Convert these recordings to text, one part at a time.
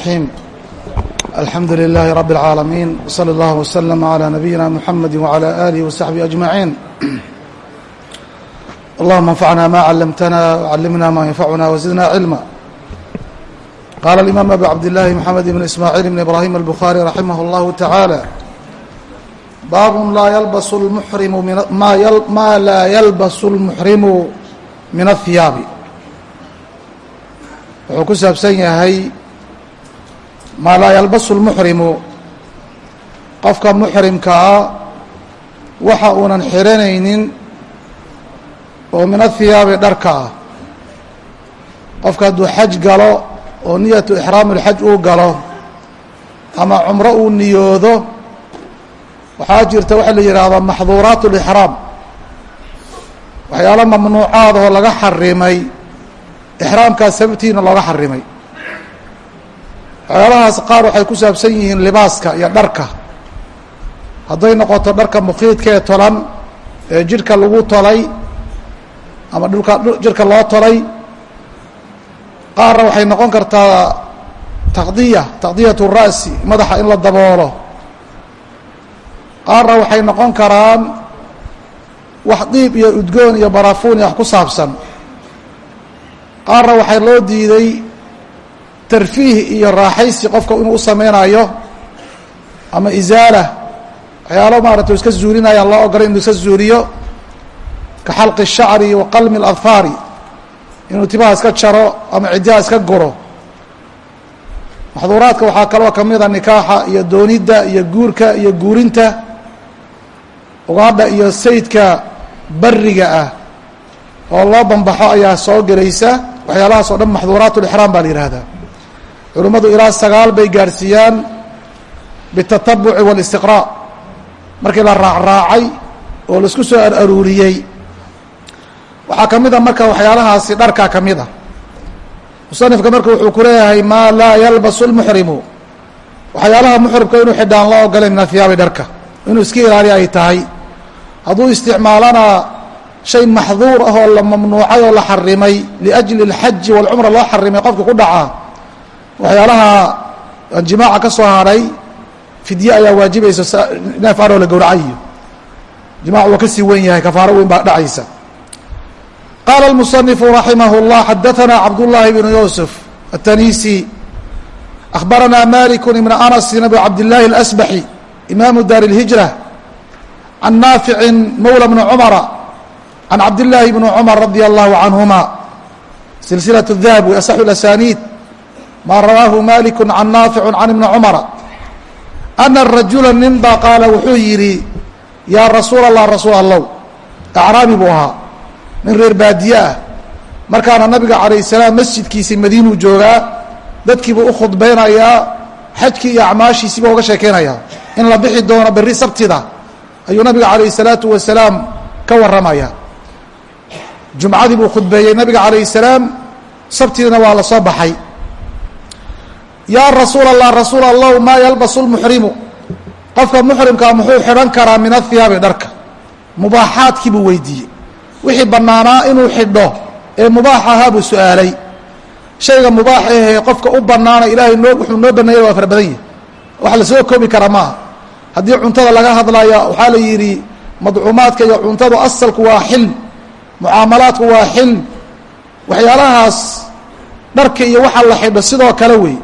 الرحيم الحمد لله رب العالمين وصلى الله وسلم على نبينا محمد وعلى آله وصحبه أجمعين اللهم انفعنا ما علمتنا وعلمنا ما ينفعنا وزدنا علما قال الإمام أبو عبد الله محمد بن إسماعيل بن إبراهيم البخاري رحمه الله تعالى باب لا يلبس المحرم من ما, يل ما لا يلبس المحرم من الثياب wuxuu ku saabsan yahay maa laa yalbasu lmuxrimu qofka muxrimka ah waxa uunan xiranaynin oo min athiyaabi dharka ah. Qofka hadduu xaj galo oo niyatu ixraam ulxaj uu galo ama cumro uu niyoodo waxaa jirta waxaa la yidhaahdaa maxduuraat lixraam waxyaalo mamnuucaad oo laga xarimay ixraamkaas sababtiina looga xarimay waxyaalahaas qaar waxay ku saabsan yihiin libaaska iyo dharka. Hadday noqoto dharka mukiidka ee tolan ee jidhka lagu tolay ama dhulka jidhka loo tolay qaarna waxay noqon kartaa taqdiya taqdiyat ra'si madaxa in la daboolo. Qaarna waxay noqon karaan wax diib iyo udgoon iyo barafuun iyo wax ku saabsan. Qaarna waxaa loo diiday tarfiih iyo raaxaysi qofka inuu u sameynayo ama isaala waxyaalo maarata iska zuulinayaan loo ogolay inuu iska zuuliyo ka xalqi الshacri wa qalmi اladfaari inuu timaha iska jaro ama cidyaha iska guro maxduuraadka waxaa kaloo kamida nikaaxa iyo doonidda iyo guurka iyo guurinta ugaadha iyo sayidka bariga ah oo loo bambaxo ayaa soo gelaysa waxyaalahaas oo dhan maxduuraat lixraam baa la yihahdaa culimmadu ilaa sagaal bay gaadhsiiyaan bitatabuci wاlistiqraa markii la raacraacay oo la isku soo araruuriyey waxaa ka mid a marka waxyaalahaasi dharkaa ka mid a. Musanifka marka wuxuu ku leeyahay maa laa yalbasu lmuxrimu waxyaalaha muxrimka inuu xidhaan loo ogolay min athiyaabi dharka. Inuu iska ilaaliya ay tahay. Hadduu isticmaalana shay maxduur ah oo la mamnuucay oo la xarimay liajli اlxaji walcumra loo xarimay qofka ku dhaca waxyaalaha aan jimaaca ka soo hadhay fidye ayaa waajibaysa neef aroo la gowracayiyo jimac waa ka sii wen yahay kafaaro weyn baa dhacaysa qaala اlmusanifu raximah اllah xadaثana cabdullahi bnu yusuf aلtanisi akhbarana malik ibn anasin abu cabdillahi اlasbaxi imaamu dar اlhijra can naafici mawla bni cumara can cabdillaahi bni cumar radia allahu canhuma silsilaة الdahab w asaxu اlasaniid ma rawaahu maliku can naaficu can ibni cumara ana rajula nin baa qaala wuxuu yidhi yaa rasuul allah rasuul allow acraabi buu ahaa nin reer baadiye ah. Markaana nabiga calayh salaam masjidkiisii madiinuu joogaa dadkiibuu u khudbaynayaa xajkii iyo acmaashiisiiba uga sheekeynayaa. In la bixi doono berri sabtida ayuu nabiga calayh salaatu wasalaam ka warramaya. Jumcadii buu khudbeeyey nabiga calayh salaam sabtiina waa la soo baxay yaa rasuul allah rasuul allahu maa yalbasu lmuxrimu qofka muxrimkaa muxuu xidhan karaa min athiyaabi dharka. Mubaaxaadkii buu weydiiyey. Wixii bannaanaa inuu xidho ee mubaax ahaa buu su'aalay. Shayga mubaax ahee qofka u bannaana ilaahay noo wuxuu noo baneeyay waa fara badan yahi wax la soo koobi kara maaha. Haddii cuntada laga hadlaya waxaa la yidhi madcuumaadka iyo cuntadu asalku waa xilm mucaamalaadku waa xilm. Waxyaalahaas dharka iyo waxa la xidho sidoo kale wey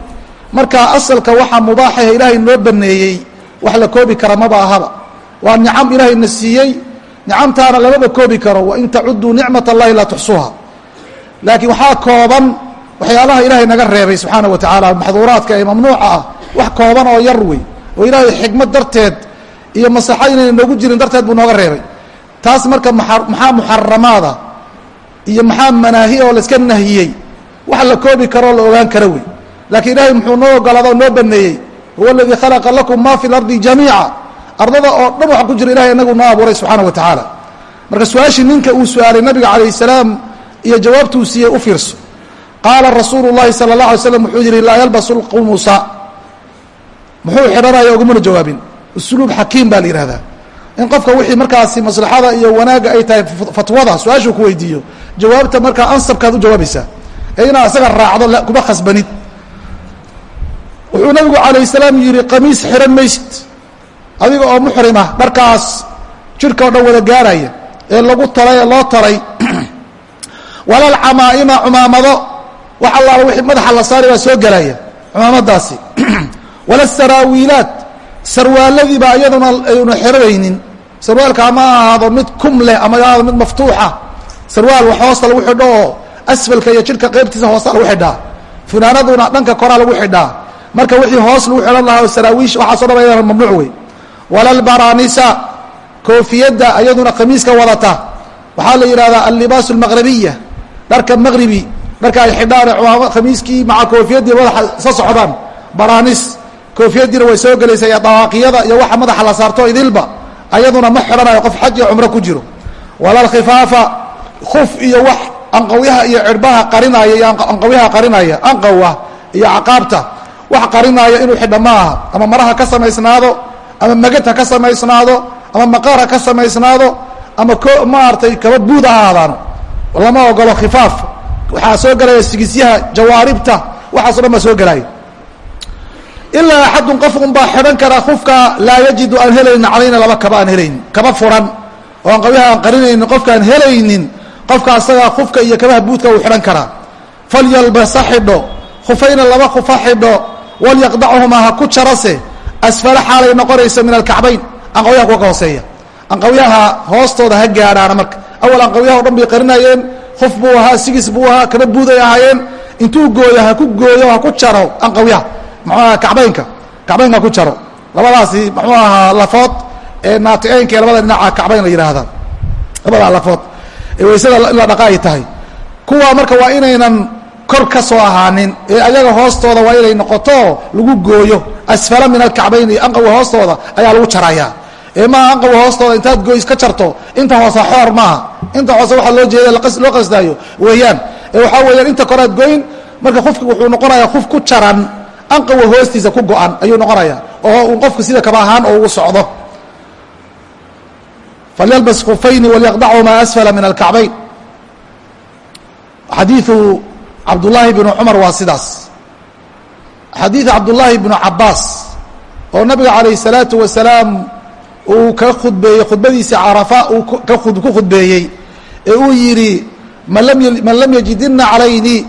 marka asalka waxa mubaaxahe ilaahay noo baneeyey wax la koobi kara maba ahaba waa nicam ilaahayna siiyey nicamtaana lamaba koobi karo. Wain tacuduu nicmat allahi laa tuxsuha laakiin waxaa kooban waxyaalaha ilaahay naga reebay subxaana wa tacaala maxduuraadka ee mamnuuca ah wax kooban oo yar wey oo ilaahay xikmad darteed iyo masaxo inayna noogu jirin darteed buu nooga reebay. Taas marka maxaa muxaramaada iyo maxaa manaahi oo laiska nahiyey wax la koobi karoo la ogaan kara wey laakiin ilaahay muxuu noo ogolaada oo noo baneeyey huwa aladii khalaqa lakum ma fi lardi jamiica. Ardada oo dhan waxa ku jira ilahay inagu noo abuuray subxaana wa tacaala. Marka su'aashii ninka uu su'aalay nabiga calayh salaam iyo jawaabtuu siiyey u fiirso. Qaala rasuulu llahi sala اllah alay slam wuxuu yihi laa yalbasu lqumusa muxuu xidhanaya ugumana jawaabin. Usluub xakiim baa la yihahdaa in qofka wixii markaasi maslaxada iyo wanaagga ay tahay fatwada su'aashuu ku weydiiyo jawaabta markaa ansabkaad u jawaabaysaa. Ee inaad asaga raacdo kuma khasbanid wuxuu nabigu calayh salaam yihi qamiis xiran maysid. Adiga oo muxrima dharkaas jirka o dhan wada gaaraya ee lagu talay ee loo taray walal camaa'ima cumaamado. Wax allaala wixii madaxa la saari baa soo gelaya cumaamadaasi. Wala saraawiilaat. Sarwaaladiiba iyaduna aynu xiranaynin. Sarwaalka ama ahaado mid kum leh ama ahaado mid maftuuxa sarwaal wax hoosta lagu xidho oo asfalka iyo jidhka qaybtiisa hoosta lagu xidhaa. Funaanaduna dhanka koraa lagu xidhaa marka wixii hoos lagu xidhan lahaa oo saraawiish waxaaso dhan ayadana mamnuuc wey walalbaranisa koofiyadda ayaduna khamiiska wadata. Waxaa la yidhahdaa allibaasu almaqrabiya dharka maqribi dharka ay xidhaan khamiiskii maca koofiyadii madaxa isa socdaan. Baranis koofiyadiina way soo gelaysa iyo dawaaqiyada iyo waxa madaxa la saarto idilba ayaduna ma xidhanayo qof xaj iyo cumro ku jiro. Walalkhifaafa kuf iyo wax anqawyaha iyo cirbaha qarinaya iyo anqawyaha qarinaya anqawa iyo caqaabta wax qarinaya inuu xidha ma aha ama maraha ka samaysnaado ama magad ha ka samaysnaado ama maqaar ha ka samaysnaado ama maaragtay kaba buud ha ahaadaano lama ogolo khifaaf. Waxaa soo gelaya sigisyaha jawaaribta waxaaso dhan baa soo gelaya ilaa axadun qof un baa xidhan karaa kufka laa yajidu aan helaynin calayna laba kaba aan helaynin kaba furan. Oo aan qabyaha aan qarinaynin qofkaan helaynin qofka asagaa kufka iyo kabaha buudka uu xidhan karaa. Falyalbasa xidho. Khufayna laba kufa xidho walyaqdachumaa ha ku jarase. Asfala xaalay noqonayso min alkacbayn. Anqawyaha kuwa ka hooseeya. Anqawyaha hoostooda ha gaadhaana marka. Awal anqawyaha o dhan bay qarinayeen. Kuf buu ahaa sigis buu ahaa kaba buuday ahaayeen. Intuu gooyo ha ku gooyo ha ku jaro anqawyaha. Muxuaha kacbaynka. Kacbaynka ku jaro. Labadaasi muxuu ahaa lafood. Ee naaticeynka ee labada dhinaca kacbayn la yidhaahdaa labadaa lafood. Ee waysada in la dhaqa ay tahay. Kuwa marka waa inaynan kor ka soo ahaanin ee ayaga hoostooda waa inay noqoto lagu gooyo. Asfala min alkacbayn iyo anqawi hoostooda ayaa lagu jarayaa ee maaha anqawi hoostooda intaad goys ka jarto inta hoose xoor maaha. Inta hoose waxaa loo jeeda loo qasdaayo. Weeyaan ee waxaa weeyaan inta koraad goyn marka qofki wuxuu noqonayaa qof ku jaran anqawa hoostiisa ku go-an ayuu noqonayaa. Oo uu qofku sida kaba ahaan oo ugu socdo. Falyalbas kufayni walyaqdachumaa asfala min alkacbayn. Xadiiu cabdullaahi bnu cumar waa sidaas. Xadiid cabdullaahi bnu cabaas oo nabiga calayh الsalaatu wasalaam uu ka khudbeeyey khudbadiisa carafa uu ku khudbeeyey ee uu yidhi man lam yajidina calayni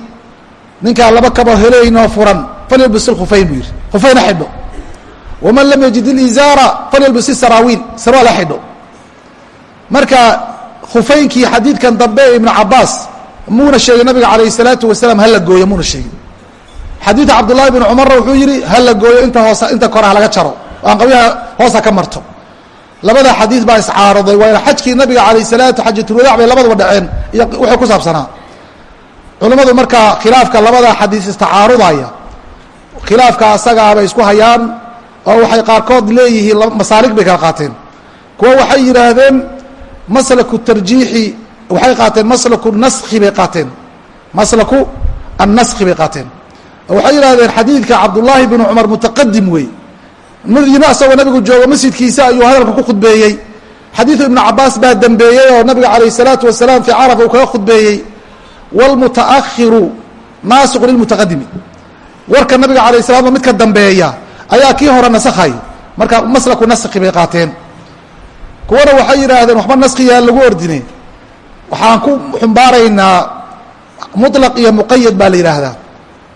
ninkaan laba kabo helaynoo furan falyalbis ilkhufayn buu yidhi. Khufayna xidho. Waman lam yajid ilizaara falyalbis isaraawiil sarwaal ha xidho. Marka khufaynkii xadiidkan dambe ee ibnu cabaas muuna sheegin nabiga calayh الsalaatu wasalaam hala gooyo muuna sheegin xadiidka cabdullahi bn cumarna wuxuu yidhi hala gooyo inta hoos inta kore ha laga jaro aan qabyaha hoosa ka marto. Labada xadiid baa iscaaraday waana xajkii nabiga calayh salaatu xajatulwadaac bay labaduba dhaceen iyo wuxuu ku saabsanaa. Culimmadu markaa khilaafka labada xadiis istacaarudaya khilaafka asagaa bay isku hayaan oo waxay qaarkood leeyihiin masaalig bay kala qaateen. Kuwa waxay yidhaahdeen maslaku tarjiixi waxay qaateen maslaku naskhi bay qaateen. Maslaku annaskhi bay qaateen. Waxay yidhaahdeen xadiidka cabdullaahi binu cumar mutaqadim weeye madina asagoo nabigu joogo masjidkiisa ayuu hadalka ku khudbeeyey. Xadiidu ibnu cabaas baa dembeeyey oo nabiga calayh salaatu wasalaam fii carafa uu kaga khudbeeyey wlmutaahiru naasiqu lilmutaqadimi warka nabiga alay slam midka dambeeya ayaa kii hore nasakhay. Marka maslaku naskhi bay qaateen. Kuwana waxay yidhaahdeen waxba naskhiyaa lagu ordine waxaan ku xumbaaraynaa muطlaq iyo muqayad baa la yidhaahdaa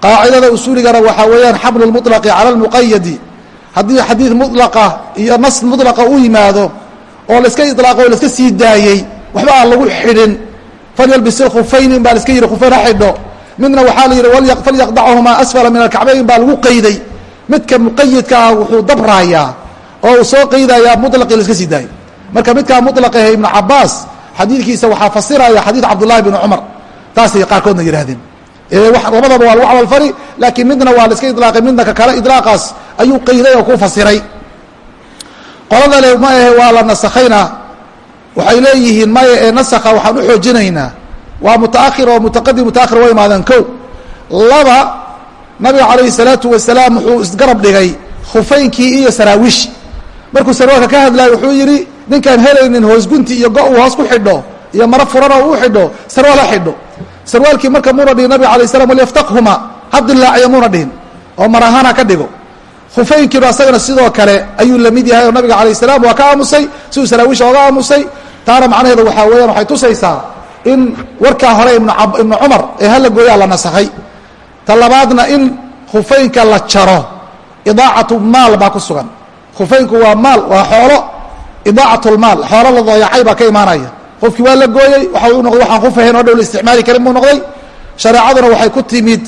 qaacidada usuuligana waxaa weeyaan xamlu lmuطlaqi cala lmuqayadi haddii xadiid muطlaqa iyo nas muطlaqa u yimaado oo laiska iطlaaqo o laiska sii daayey waxba aan lagu xidhin falyalbis ilkhufayni baa laiska yidhi khufayn ha xidho midna waxaa la yidhi falyaqdachumaa asfala min alkacbayn baa lagu qayday midka muqayadka ah wuxuu dabraayaa oo uu soo qaydayaa muطlaqii laiska sii daayey marka midkaa muطlaqahe ibnu cabaas xadiidkiisa waxaa fasiraya xadiid cabdullahi bn cumar. Taasay qaarkoodna yidhahdeen labadaba waa lagu camalfali laakiin midna waa la iska ilaaqay midna ka kale ilaaqaas ayuu qayday oo ku fasiray. Qolada le ma ahe waa la nasakhayna waxay leeyihiin maya ee nasakha waxaan u xoojinaynaa. Waa mutaakhir oo mutaqadim mutaakhir wa imaadeen ko laba nabiga calayhi salaatu wasalaam wuxuu isgarab dhigay khufaynkii iyo saraawiishi markuu sarwaalka ka hadlayo wuxuu yidhi ninkaan helaynin hoosgunti iyo go uu hoos ku xidho iyo maro furan oo u xidho sarwaal ha xidho. Sarwaalkii marka muuna dhihin nabiga alay slam walyaftakhuma ha muuna dhihin oo mar ahaan ha ka dhigo. Khufeynkiinu asagana sidoo kale ayuu la mid yahay oo nabiga alayh salaam waa ka aamusay siduu saraawiisha oga aamusay. Taana macnaheedu waxaa weeyaan waxay tusaysaa in warkaa hore ibnu cumar ee hala gooyaa la nasakhay ta labaadna in khufeynka la jaro idaacatu maal baa ku sugan. Khufeynku waa maal waa xoolo idaacat lmaal xoolo la dayacay baa ka imaanaya. Qofkii waa la gooyey waxa u noqday waxaan kufahayn oo dhow la isticmaali karin buu noqday. Shareecaduna waxay ku timid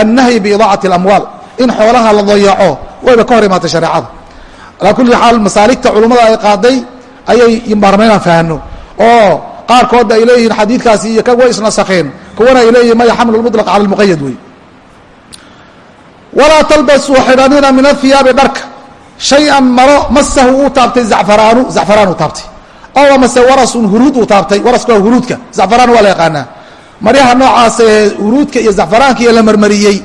annahyi biidaacati اlamwaal in xoolaha la dayaco wayba ka hor imaatay shareecada. Alaa kulli xaal masaaligta culummada ay qaaday ayay baarma inaan fahno oo qaarkoodna ay leeyihiin xadiidkaasi iyo kan way isnasakheen kuwana ay leeyihiin maya xamlu lmuطlaq cala lmuqayad wey. Walaa talbasuu xidhanina min ahiyaabi dharka shay-an maro masahu uu taabtay zacfaraanu zacfaraan uu taabtay oo mase warasun huruud uu taabtay waraska waa huruudka zacfaraan waa la yaqaanaa maryaha noocaas ee huruudka iyo zacfaraanka iyo la marmariyey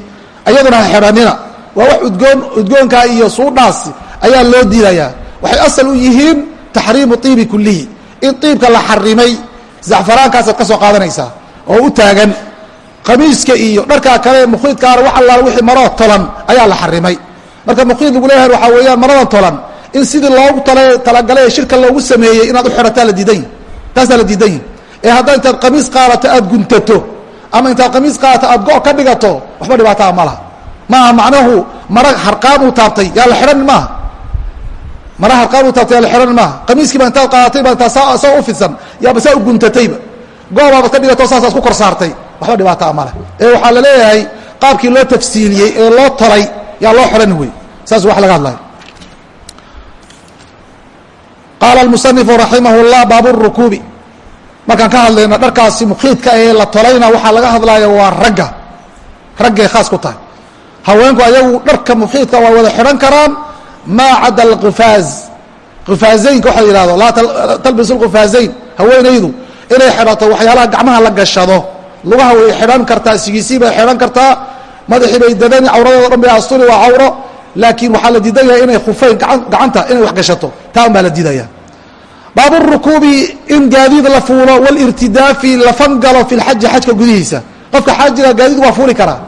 ayaduna ha xidhanina waa wax udgoon udgoonkaa iyo suudhaas ayaa loo diidayaa waxay asal u yihiin taxriimu iibi kulihi in iibka la xarimay zacfaraankaasaad ka soo qaadanaysaa oo u taagan qamiiska iyo dharkaa kale mukhiidkaana wax allaala wixii maroo tolan ayaa la xarimay marka mukhiid lagu leeyahay waxaa weeyaan maradan tolan in sidii loogu talagalay ee shirka loogu sameeyey inaad u xidhataa la diidan yahi taasaa la diidan yahi ee haddaa intaad qamiis qaadato aad guntato ama intaad qamiis qaadato aad go' ka dhigato waxba dhibaataa ma laha. Maaha macnahu mara harqaan uu taabtay yaa la xidhan maaha. Mara harqaan uu taabtay yaa la xidhan maaha. Qamiiskiiba intaad qaadatay baa intaa saa saa u fidsan yaaba saa u guntatayba goobaabad ka dhigato saasaad ku kor saartay waxba dhibaataa ma leh ee waxaa la leeyahay qaabkii loo tafsiiliyey ee loo tolay yaa loo xidhan wey saas wax laga hadlaya qaala musanifu raximah llah baabu rukuubi. Markaan ka hadlayno dharkaasi mukiidka ee la tolayna waxaa laga hadlaya waa ragga. Raggay khaas ku tahay. Haweenku ayagu dharka mukiidka waa wada xidhan karaan maa cada alkifaaz kifaazaynka waxa la yihahdo laa talbisu lkifaazayn haweenaydu inay xidhato waxyaalaha gacmaha la gashado. Lugaha way xidhan kartaa sigiisii bay xidhan kartaa madaxii bay dadani cawradooda dhan bay asturi waa cawro. Laakiin waxaa la diidan inay khufeyn gacanta inay wax gashato. Taa baa la diidaya baabu rukuubi in gaadiid la fuulo walirtidaafi la fangalo fi lxaji xajka gudihiisa. Qofka xaajiga gaadiid waa fuuli karaa.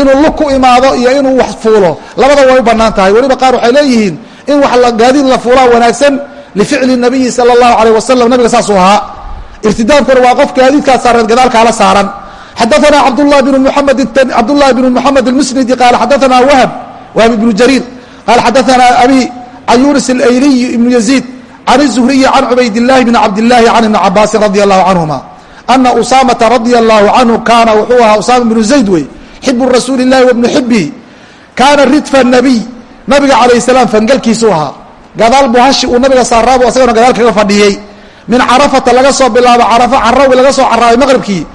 Inuu lug ku imaado iyo inuu wax fuulo. Labada way u bannaan tahay. Weliba qaar waxay leeyihiin in wax gaadiid la fuulaa wanaagsan lificli nabiyi sala allahu alayh wasalam nabiga saasuu ahaa. Irtidaafkuna waa qof gaadiidkaa saaran gadaalkaala saaran xadaana cabdlah bn muamed cabdullahi bn moxamed almusnidi qaala xadaana wahb wahb ibnu jariir qaala xadaana abi can yunis alayliy ibnu yaziid can الزhriyi can cubayd الlahi bn cabd الlahi can ibni cabaasin radi allahu canهuma ana usaamata radia allahu canhu kaana wuxuu ahaa usaama bnu zayd wey xibu rasuuli اllahi wabnu xibihi kaana ridfa nabiy nabiga calayh salaam fangalkiisuu ahaa gadaal buu hashi uu nabiga saaraabu asagona gadaal kaga fadhiyey min carafata laga soo bilaabo carafa carawi laga soo caraabay maqribkii ilaa iyo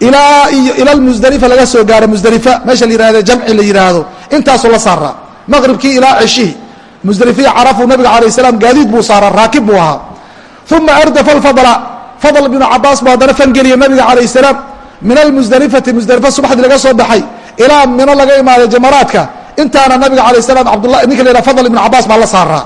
ila musdelifa laga soo gaaro musdelifa meesha la yihahde jamci la yihaahdo intaasuu la saaraa. Maqribkii ilaa ceshihi musdelifiya carafuu nabiga alayh salaam gaadiid buu saaraa raakib buu ahaa. Uma ardafa alfadla fadl bnu cabaas buu haddana fangeliya nabiga calayh salaam min almusdelifati musdelifa subaxdii laga soo baxay ilaa mino laga imaaday jamaraadka. Intaana nabiga alayh salaam abdula ninka la yhah fadl ibnu cabaas baa la saaraa.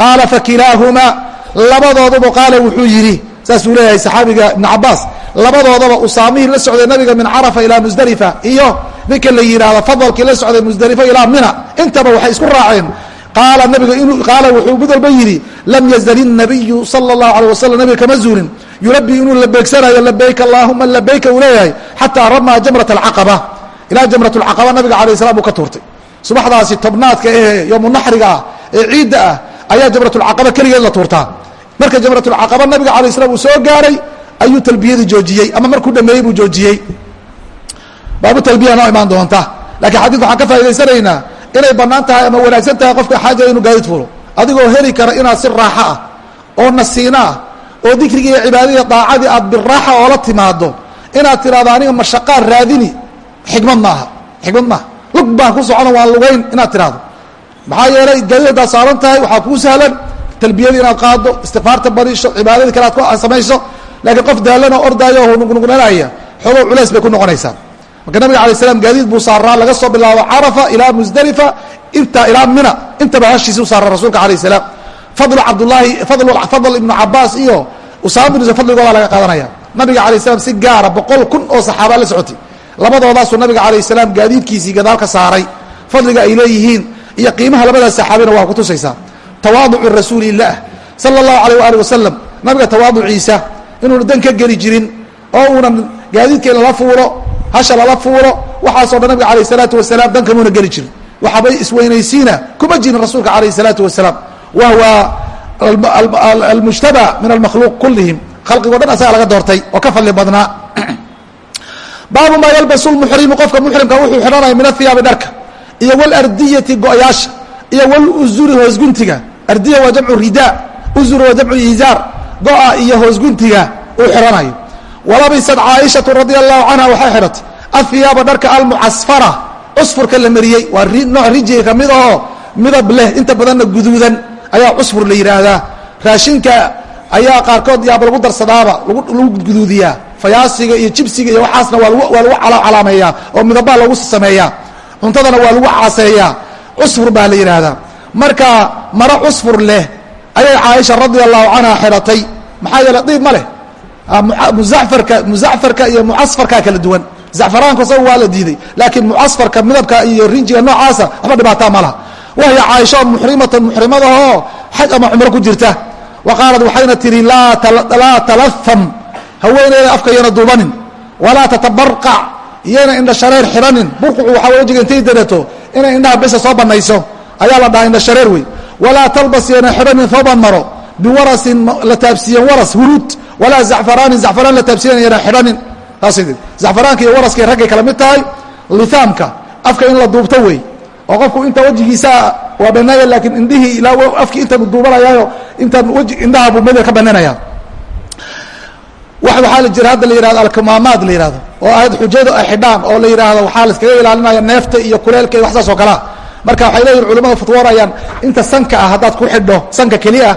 Qaala fakilaahumaa labadooduba qaala wuxuu yidhi saasuu leeyahay saxaabiga ibnu cabaas labadoodaba usaamihii la socday nabiga min carafa ilaa musdalifa iyo ninka la yidhaahdo fadalkii la socday musdelifo ilaa mina. Intaba waxay isku raaceen. Qaala nabiga inu qaala wuxuu mid yidhi lam yazali nabiyu sala allahu alay wasalam nabiga kama zuulin yulabi inuu labeegsanayo labayk allaahuma labayka uu leeyahay xataa ramaa jamrat alcaqaba. Ilaa jamrat lcaqaba nabiga alayh salaam uu ka tuurtay. Subaxdaasi tobnaadka ehe yoomunaxriga ah ee ciidda ah ayaa jamratulcaqaba keligeed la tuurtaa. Marka jamratulcaqaba nabiga alayh salaam uu soo gaaray ayuu talbiyadii joojiyey ama markuu dhameeyey buu joojiyey? Baabu talbiya noo imaan doonta. Lakiin xadidka waxaan ka faa'idaysanaynaa inay bannaan tahay ama wanaagsan tahay qofka xaaja inuu gaadid fulo adigoo heli kara inaad si raaxo ah oo nasiino ah oo dikrigii iyo cibaadadii daacadii aad biraaxa oola timaado inaad tidhahdo aniga mashaqaan raadini. Xikmad maaha. Xikmad maaha. Lug baan ku socono waan lugayn inaad tidhahdo maxaa yeelay gaadid haddaad saaran tahay waxaa kuu sahlan talbiyadii inaad qaado istikfaarta bariisho cibaadadii kale aad ku samayso laakiin qof daalanoo ordaayo oo nugnuglanaya xoogow culays bay ku noqonaysaa marka nabiga alay slam gaadiid buu saaraa laga soo bilaabo carafa ilaa musdelifa intaa ilaa mina intaba hashiisi u saaraa rasuulka alayh salaam. Fadlu cabdulaahi fadl ibnu cabaas iyo usaama binu fadligooda laga qaadanaya. Nabiga alayh salaam si gaara boqol kun oo saxaaba la socotay. Labadoodaasuu nabiga alayh salaam gaadiidkiisii gadaal ka saaray. Fadliga ay leeyihiin iyo qiimaha labadaas saxaabina waa kutusaysaa tawaaducu rasuuli illaah sala allahu alayh waali wasalam nabiga tawaaduciisa inuuna dan ka geli jirin oo uunan gaadiidka in lala fuulo hasha lala fuulo waxaasoo dhan nabiga alayh salaatu wasalaam dan kamuuna geli jirin. Waxaabay isweynaysiina kuma jirin rasuulka alayh salaatu wasalaam. Wa huwa almujtaba min almakhluuq kulihim khalqigo dhan asaga laga doortay oo ka fadli badnaa. Baabu maa yalbasu lmuxrimu qofka muxrimka wuxuu xidhanaya min athiyaabi dharka iyo wاlardiyati go-yaasha iyo wluzuri hoosguntiga ardiya waa jamcu rida uzur waa jamcu izaar go-a iyo hoosguntiga uu xidhanayo walabisat caaishatu radia allahu canha waxay xidhatay ahiyaaba dharka almucasfara cusfurka la mariyey waa nooc rijiga ka mid ahoo midab leh inta badanna guduudan ayaa cusfur la yidhaahdaa. Raashinka ayaa qaarkood yaaba lagu darsadaaba lagu guduudiyaa. Fayaasiga iyo jibsiga iyo waxaasna waa lagu calaameeyaa oo midabaa lagu sameeyaa. Cuntadana waa lagu caaseeyaa. Cusfur baa la yidhaahdaa. Marka maro cusfur leh ayay caaisha radia allahu canha xidhatay maxaa yeele diib ma leh. Muzafarka muzacfarka iyo mucasfarka kala duwan. Zacfaraanku isaga waa la diiday laakiin mucasfarka midabka iyo rinjiga noocaasa waxba dhibaataa ma laha. Wahya caaisha muxrimatan muxrimadahoo xaj ama cumro ku jirta. Wa qaalat waxayna tihi laa talaham haweeneyda afkayana duubanin. Walaa tatabarqac iyana indha shareer xidhanin burqucu waxaa wejiga intay darato inay indhaha besa soo banayso ayaa la dhaha indha shareer wey walaa talbas yana xidhanin thooban maro biwarasin la taabsiiyen waras huruud walaa zacfaraanin zacfaraan la taabsiiyan yana xidhanin saas zacfaraanka iyo waraskay raggay kala mid tahay lithaamka afka in la duubto wey oo qofku inta wejigiisa waa banaaya laakiin indhihii ilaa afkii intan duubanayaayo intaan wji indhaha buu madiga ka bananaya waxaa la jira hadda la yihahdo alkamaamaad la yihahdo oo ahayd xujadu ay xidhaan oo la yidhaahdo waxaa la iskaga ilaalinaya neefta iyo kuleelka iyo wax saas oo kalea marka waxay leeyihiin culamada fatwoonayaan inta sanka ah haddaad ku xidho sanka keliya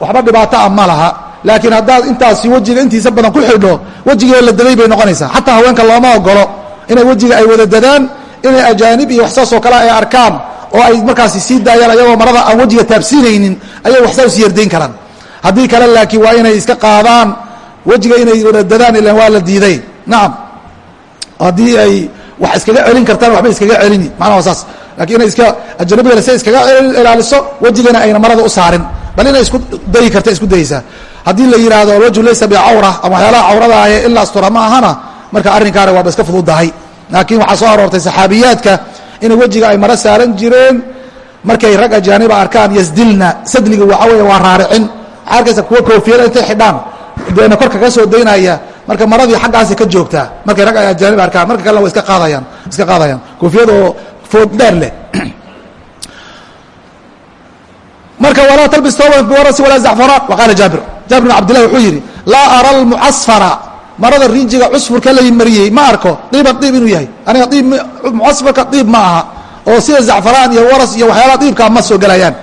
waxba dhibaato ah ma laha. Laakiin haddaad intaasi wejiga intiisa badan ku xidho wejigoo la daday bay noqonaysaa. Xataa haweenka looma ogolo inay wejiga ay wada dadaan inay ajaanib iyo wax saas oo kale ay arkaan oo ay markaasi sii daayaan ayagoo marada aan wejiga taabsiinaynin ayay waxsaa usi yardayn karaan. Haddii kale laakiin waa inay iska qaadaan wejiga inay wadadadaan ilan waa la diiday. Nacam haddii ay wax iskaga celin kartaan waxbay iskaga celini. Macnaha saas. Lakiin inay iska ajanabiga se iskaga ilaaliso wejigana ayna marada u saarin. Bal inay isku dayi karta isku dayeysaa haddii la yidhaahdo alwajhu laysa bicawra ama waxyaalaha cawrada ahe ilaa astura ma ahana. Marka arrinkaana waaba iska fududahay. Laakiin waxaa soo aroortay saxaabiyaadka inay wejiga ay maro saaran jireen. Markay rag ajaaniba arkaan yasdilna. Sadliga waxaa weya waa raaricin. Waxaa arkaysa kuwa koofiyada intay xidhaan. Deena korka ka soo daynaya marka maradii xaggaasi ka joogtaa markay rag ajaanib arkaan marka kalena wa iska qaadayaan iska qaadayaan. Koofiyada oo food dheer leh. Marka walaa talbis tooban biwarasi walaa zacfaraan waqaala jaabir. Jaabir bin cabdillahi wuxuu yidhi laa ara almucasfara marada riinjiga cusfurka la mariyey ma arko diiban diib inuu yahay. Aniga diib mucasfarka diib ma aha oo sida zacfaraan iyo waras iyo waxyaalaha diibkaa ma soo gelayaan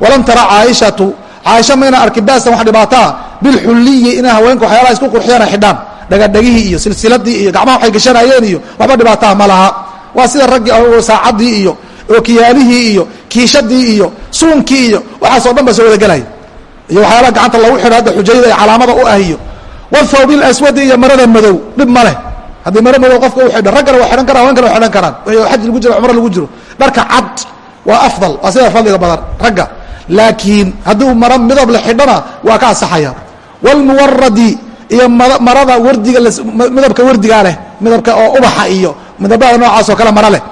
walam tara caaishatu caaisha mayna arki baasan wax dhibaataa bilxulliyi inay haweenka waxyaalaha isku qurxiyaan ay xidhaan dhagadhagihii iyo silsiladii iyo gacmaha waxay gashanayeen iyo waxba dhibaataa ma laha. Waa sida raggi saacaddii iyo ookiyaalihii iyo kiishadii iyo suunkii iyo waxaasoo dhan ba soo wada gelaya iyo waxyaalaha gacanta lagu xidho hadda xujayada ee calaamada u ah iyo wthawb اaswadi iyo marada madow dhib ma leh. Haddii maro madow qofka u xidho raggana waa xidhan karan hawenkana wa xidhan karaan. Xaj lagu jiro cumro lagu jiro. Dharka cad waa afdal waa sida fadliga badan ragga. Laakiin haddii maro midab la xidhona waa ka asaxaya wاlmuwaradi iyo marada wardiga midabka wardigaa leh midabka oo ubaxa iyo midabada noocaas oo kale maro leh.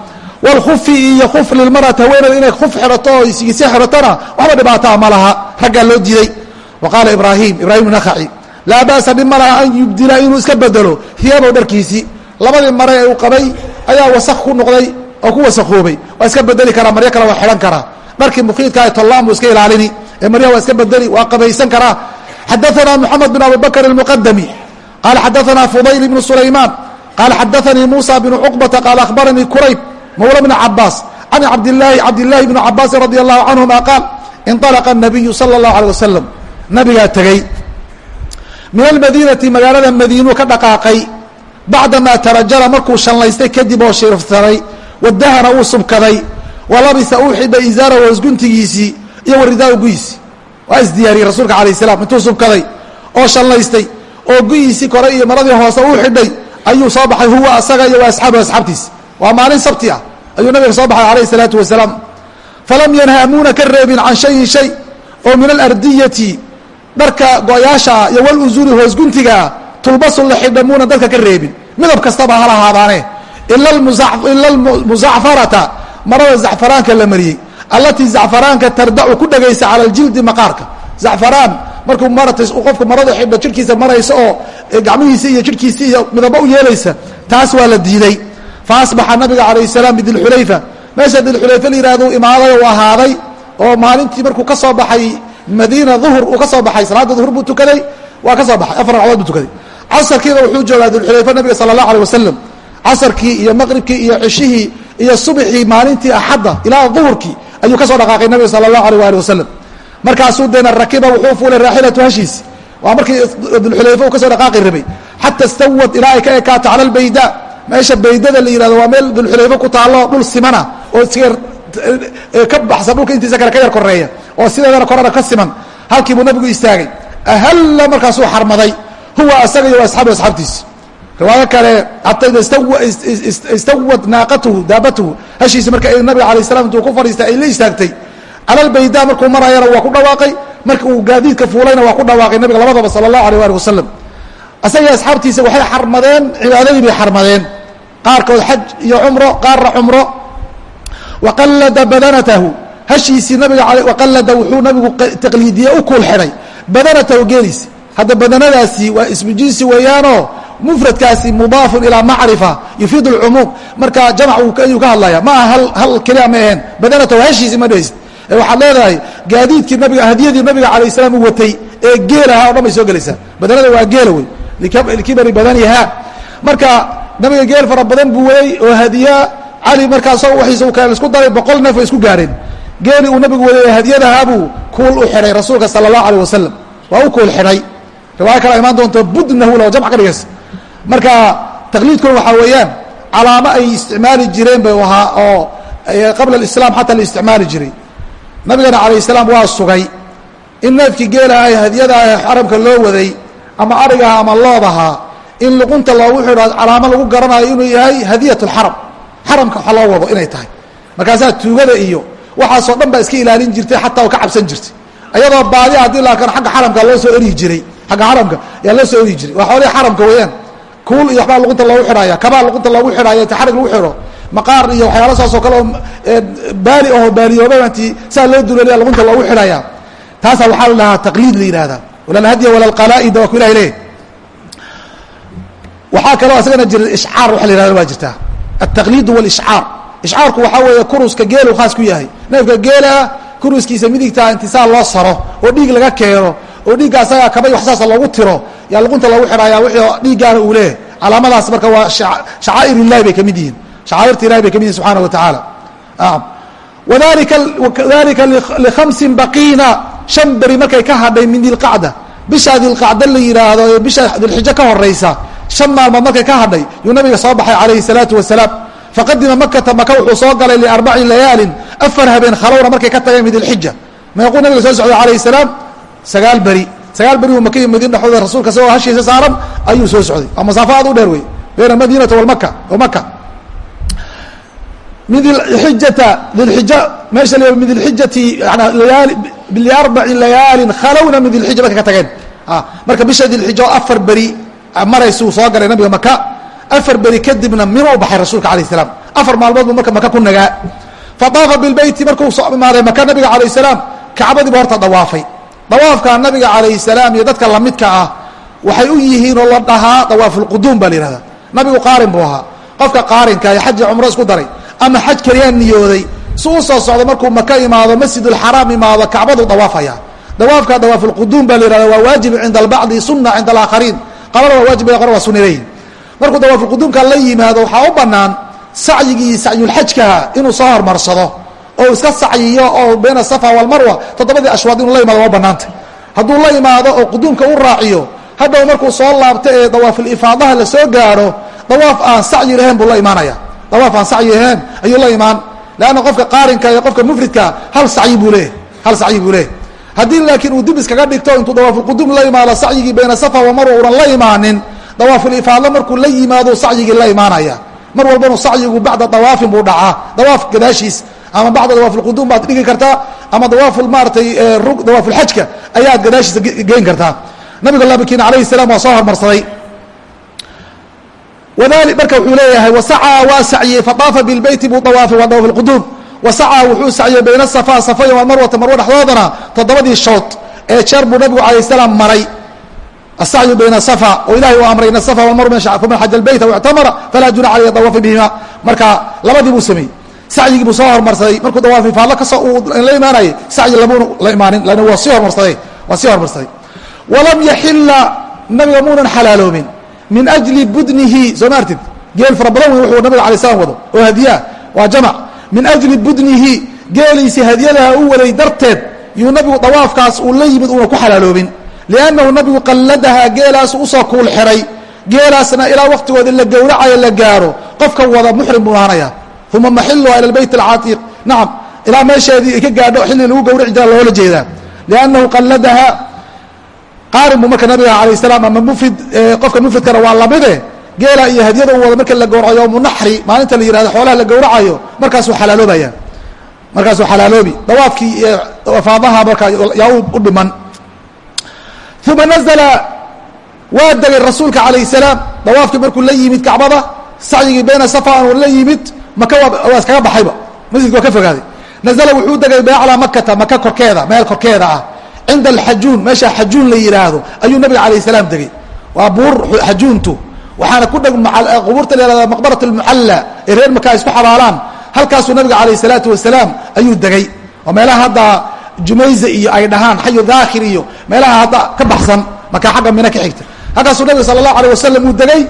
Wاlkufi iyo kuf lilmarati haweeneeda inay kuf xidhato oo sigise xidhatona waxba dhibaataa ma laha raggaa loo diiday. Wa qaala ibrahim ibrahim nakaci laa ba'sa dhib ma laha an yubdila inuu iska bedelo hiyaabow dharkiisii. Labadii mare ee uu qabay ayaa wasak ku noqday oo ku wasakhoobay. Waa iska bedeli karaa maryo kale waa xidhan karaa. Dharkii mukiidka ee tollaan buu iska ilaalini ee maryaha waa iska bedeli waa qabaysan karaa xadaثana moxamed bin abi bakr الmuqadami qaala xadaثana fudayl ibnu sulaymaan qaala xadaثanii musa bnu cuqbata qaala akhbaranii kurayb mawla bni cabaas can cabdilaahi cabdilaahi bni cabaasin radi allahu canهuma qaal inطalaqa الnabiyu salى اllahu alيه wasalam nabigaa tegey min almadiinati magaalada madiinuu ka dhaqaaqay bacdamaa tarajala markuu shanlaystay kadib oo shirfsaday wadahana uu subkaday walabisa uu xidhay izaara wasguntigiisii iyo waridaa guyiisi waa isdiyaariyey rasuulka alayh salaam intuu subkaday oo shanlaystay oo guyiisii kore iyo maradii hoose uu xidhay ayuu soo baxay huwa asaga iyo asxaabu asxaabtiisi waa maalin sabti ah ayuu nabiga soo baxay alayh salaatu wasalaam falam yanhaamuuna ka reebin can shayin shay oo min alardiyati dharka go-yaashaa iyo waluzuri hoosguntigaa tulbasu la xidhamuuna dadka ka reebin. Midab kastaba hala haadaane ila muzacfarata marada zacfaraanka la mariyey allatii zacfaraanka tardacu ku dhegaysa cala ljildi maqaarka. Zacfaraan markuu maratay qofku marada xidho jirhkiisa maraysa oo gacmihiisi iyo jirhkiisi iyo midabo u yeelaysa taas waa la diiday. Fa asbaxa nabiga calayh salaam bidilxulayfa. Meesha dilxulayfa la yihahdo imaaday u ahaaday oo maalintii markuu ka soo baxay madiina duhur uu ka soo baxay salaada duhur buu tukaday waa ka soo baxay. Afar ragcadood buu tukaday casarkiina wuxuu joogaa dilxulayfa nabiga sala allah aleh wasalam casarkii iyo maqribkii iyo cishihii iyo subxii maalintii axadda ilaa duhurkii ayuu ka soo dhaqaaqay nabiga sala allahu aleh waali wasalam markaasuu deena rakiba wuxuu fuulay raaxilatu hashiisi waa markii dulxulayfa uu ka soo dhaqaaqi rabay. Xata stawad ilaa ay ka ekaato cala albayda meesha baydada la yihahdo waa meel dulxulayfa ku taallo dhul simana oo iska ka baxsan dhulka intiisa kale ka yar koreeya oo sideedana korana ka siman. Halkii buu nabigu istaagay. Ahalla markaasuu xarmaday. Huwa asaga iyo asxaabi asxaabtiisi riwaayo kale hataa ida istawad naaqatuhu daabatuhu. Hashiisi marka nabiga alay slam intuu ku fadhiistay ay la istaagtay. Calalbayda markuu marayana waa ku dhawaaqay marka uu gaadiidka fuulayna waa ku dhawaaqay nabiga labadaba sala allahu alيh ali wasalam asagii asxaabtiisa waxay xarmadeen cibaadadii bay xarmadeen. Qaarkood xaj iyo cumro qaarna cumro. Waqallada badanatahu hashiisii nabiga waqallada wuxuu nabigu taqliidiye u kuul xidhay. Badanatahu geeliisi hadda badanadaasi waa ismu jinsi weeyaanoo mufradkaasi mudaafun ilaa macrifa yufiid اlcumuum marka jamc ayuu ka hadlaya ma aha hal keliya ma aheen badanatahu hashiisi ma dhehaysid waxaad leedahay gaadiidkii nabiga hadiyadii nabiga alayه الsalaam u watay ee geelaha o dhan bay soo gelaysaa badanada waa geela wey likibari badaniha marka nabiga geel fara badan buu weyey oo hadiya cali markaas wiisa u kale isku daray boqol neef way isku gaareen geeli uu nabigu wadey hadiyadahabuu kuul u xidhay rasuulka salى الlahu alيه wasalam waa u kuul xidhay riwaayo kale imaan doonto budnahu la jamc ka dhigays marka taqliidkuna waxaa weeyaan calaamo ay isticmaali jireen bay ahaa oo qabla alislaam xataa la isticmaali jiray. Nabigana calayh salaam waa sugay. In neefkii geelaha ee hadyadaa ee xarabka loo waday ama arigaha ah, ama loodahaa in luqunta loogu xidho calaamo lagu garanayo inuu yahay hadiyat lxaram xaramka wax loo wado inay tahay. Markaasaa tuugada iyo waxaasoo dhan baa iska ilaalin jirtay xataa oo ka cabsan jirtay. Ayadoo baadi haddii laakan agga xaramka loo soo eryi jiray xagga xaramka yaa loo soo eryi jiray. Waa xoolihii xaramka weeyaan kuul iyo waxbaa luqunta loogu xidhaya kabaa luqunta loogu xidhaya ta xarig lagu xidho maqaar iyo waxyaala saasoo kale oo baali aho baaliyoobati saa loo dulaliya luqunta loogu xidhaya taasaa waxaa la dhahaa taqliid la yihahdaa wala alhadya wala alqalaa'ida waa ku ilahi leeyahy waxaa kaloo isagana jira ishcaar waxa la yihahda waa jirtaa. Altaqliidu wاlishcaar ishcaarku waxaa weeye kuruska geelu khaas ku yahay. Neefka geelaa kuruskiisa midigtaa intisaa loo saro oo dhiig laga keeno oo dhiigga asagaa kabay wax saasa loogu tiro. Yaa luqunta loogu xidhaya wixii dhiiggaana uu leeyahay. Calaamadaas marka waa shacaa'ir illahi bay ka mid yihiin. Shacaairta ilahi bay ka mid yihiin subxana wa tacaala. Dalika likamsin baqiina shan beri markay ka hadhay min dilqacda bishaa dilqacda la yihaahdo ee bisha dilxijo ka horeysa shan maalmood markay ka hadhay yuu nabiga soo baxay calayhi salaatu wasalaam faqadima makata maka wuxuu soo galay liarbaci layaalin afar habeen khalowna markay ka tageen min dilxija meequu nabiga soo socday calayhi salaam sagaal beri. Sagaal beri uu maka iyo madiina dhexdooda rasuulka isagoo hashiisa saaran ayuu soo socday. Waa masaafo aad u dheer wey bayna madinata walmaka wa maka min dilxija meesha la min dilijati layaali liarbaci layaalin khalowna min dilxija ka tageen. Marka bisha dilxija oo afar beri maraysuu soo galay nabiga maka afar beri kadibna mina u baxay rasuulka alayh salaam. Afar maalmood buu marka maka ku nagaa. Fadaafa bilbeyti markuu soo imaaday maka nabiga alayh salaam kacbadiiba horta dawaafay dawaafka nabiga calayh salaam iyo dadka lamidka ah waxay u yihiin oo la dhahaa dawaafulquduum baa la yihahdaa nabigu qaarin buu ahaa. Qofka qaarinka ee xaji cumro isku daray ama xaj keliyaa niyooday si u soo socdo markuu maka imaado masjidulxaraam imaado kacbadu dawaafaya. Dawaafka dawaafulquduum baa la yihahda waa waajib cinda albacdi sunna cinda alaakhariin. Qalana waa waajib qor waa sunaleeyihin markuu dawaafulquduumka la yimaado waxaa u banaan sacyigii sacyulxajkaha inuu soo hormarsado oo iska sacyiyo oo bayna safa walmarwa toddobadii ashwaad inuu la imaado waa banaantay hadduu la imaado oo quduumka u raaciyo hadhow markuu soo laabto ee dawaafulifaadaha la soo gaaro dawaaf aan sacyi lahayn buu la imaanaya. Dawaaf aan sacyi ahayn ayuu la imaan. Leanna qofka qaarinka iyo qofka mufridka hal sacyi buu leeyahy hal sacyi buu leeyahy haddii laakiin uu dib iskaga dhigto intuu dawaafulquduum la imaado sacyigii bayna safa wa marwa unan la imaanin dawaafulifaadlo markuu la yimaado sacyigii la imaanaya. Mar walbanu sacyigu bacda dawaafin buu dhacaa dawaaf gadaashiis ama bacda dawaafulquduum baad dhigi kartaa ama dawaaful maaratay dawaafulxajka ayaad gadaashiisa geyn kartaa. Nabiga labakiin alayhi salaam waa soo hormarsaday. Wadali marka wuxuu leeyahay wasacaa waa sacyey fadaafa bilbeyti buu dawaafay waa dawaaf lquduum wasacaa wuxuu sacyey bayna safa safaya walmarwata marwo dhexdoodana toddobadii shood ee jeer buu nabigu alayh salaam maray. Asacyu bayna safa oo ilahay uu amray ina safa walmarwa faman xaja albayta wictamara falaa junaxa alayhi dawaafa bihima. Marka labadii buu sameeyey sacyigii buu soo hormarsaday. Markuu dawaafay faallo ka soo la imaanayay sacyi lamuuna la imaanin lan waa sii hormarsaday waa sii hormarsaday. Walam yaxila nabiga muunan xalaaloobin min ajli budnihi soo ma artid geel fara badan wey wuxuu nabiga alay slam wado oo hadiyaa waa jamac. Min ajli budnihi geeliisii hadyadaha u waday darteed yuu nabigu dawaafkaas uu la yimid uuna ku xalaaloobin liannahu nabigu qalladahaa geelaas u soo kuul xiray. Geelaasna ilaa waktigooda la gowracayo la gaaro. Qofka wada muxrim buu ahaanaya uma maxiluha ila lbayt alcatiiq nacam ilaa meesheedii ay ka gaadho xilli lagu gawrici jira loola jeedaa. Liannahu qalladahaa qaarin buu marka nabiga alayh salaam ama mufrid qofka mufridkana waa lamide geela iyo hadyada u wada marka la gowraco yowmu naxri maalinta la yihahdo xoolaha la gowracayo markaasuu xalaaloobaya markaasuu xalaaloobi. Dawaafkii faadaha marka yaa u dhiman. Uma nazla waa degay rasuulka calayh salaam. Dawaafkii markuu la yimid kacbada sacyigii bayna safa uu la yimid maka waa iskaga baxayba. Masjidka waa ka fogaaday nazla wuxuu degay baclaa makata maka korkeeda meel korkeeda ah. Cinda alxajuun meesha xajuun la yidhaahdo ayuu nabiga alayh salaam degay. Waa buur xajuuntu waxaana ku dheg qubuurta la yihahda maqbarat almucalla ee reer maka isku xabaalaan. Halkaasuu nabiga alayh salaatu wasalaam ayuu degay. Oo meelaha hadda jumayza iyo ay dhahaan xayu daakir iyo meelaha hadda ka baxsan markaa xagga mina ka xigta. Halkaasuu nabiga sala allahu alay wasalam uu degay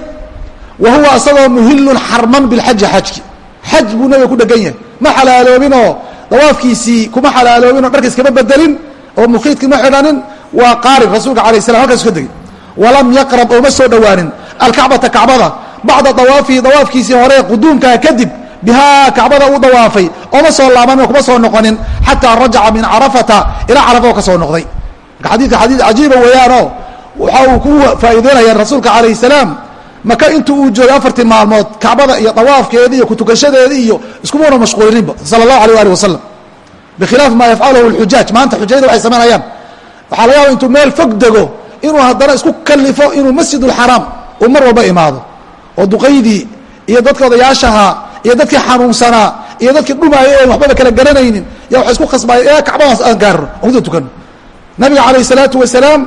wa huwa isagoo muhilun xarman bilxaji xajki xaj buu nabiga ku dhegan yahay. Ma xalaaloobinoo dawaafkiisii kuma xalaaloobinoo dharkiis kama bedelin oo mukiidkii ma xidhanin waa qaarin rasuulka alayh salam halkaasu ka degay. Walam yaqrab ooma soo dhowaanin. Alkacbata kacbada. Bacda dawaafihi dawaafkiisii hore quduumkaa kadib bihaa kacbada uu dawaafay. Ooma soo laabanin kuma soo noqonin. Xataa rajaca min carafata ilaa carafa ka soo noqday. Marka xadiidka xadiid cajiiba weeyaanoo waxa uu ku faa'iideynaya rasuulka calayh salaam maka intuu uu joogay afartii maalmood kacbada iyo dawaafkeedii iyo kutukashadeedii iyo iskumuna mashquulininba sala allahu alayh ali wasalam bikhilaaf maa yafcaluhu lxujaaj maanta xujayada waxay samaynayaan waxaa laga yaba intuu meel fog dego inuu haddana isku kalifo inuu masjid ulxaraam uu mar walba imaado. Oo duqaydii iyo dadka odayaashahaa iyo dadkii xanuunsanaa iyo dadkii dhumaaya oon waxbaba kala garanaynin yaa waxay isku khasbaaya ilaa kacbadaas aan gaarno oonkuta tukano nabiga calayh isalaatu wasalaam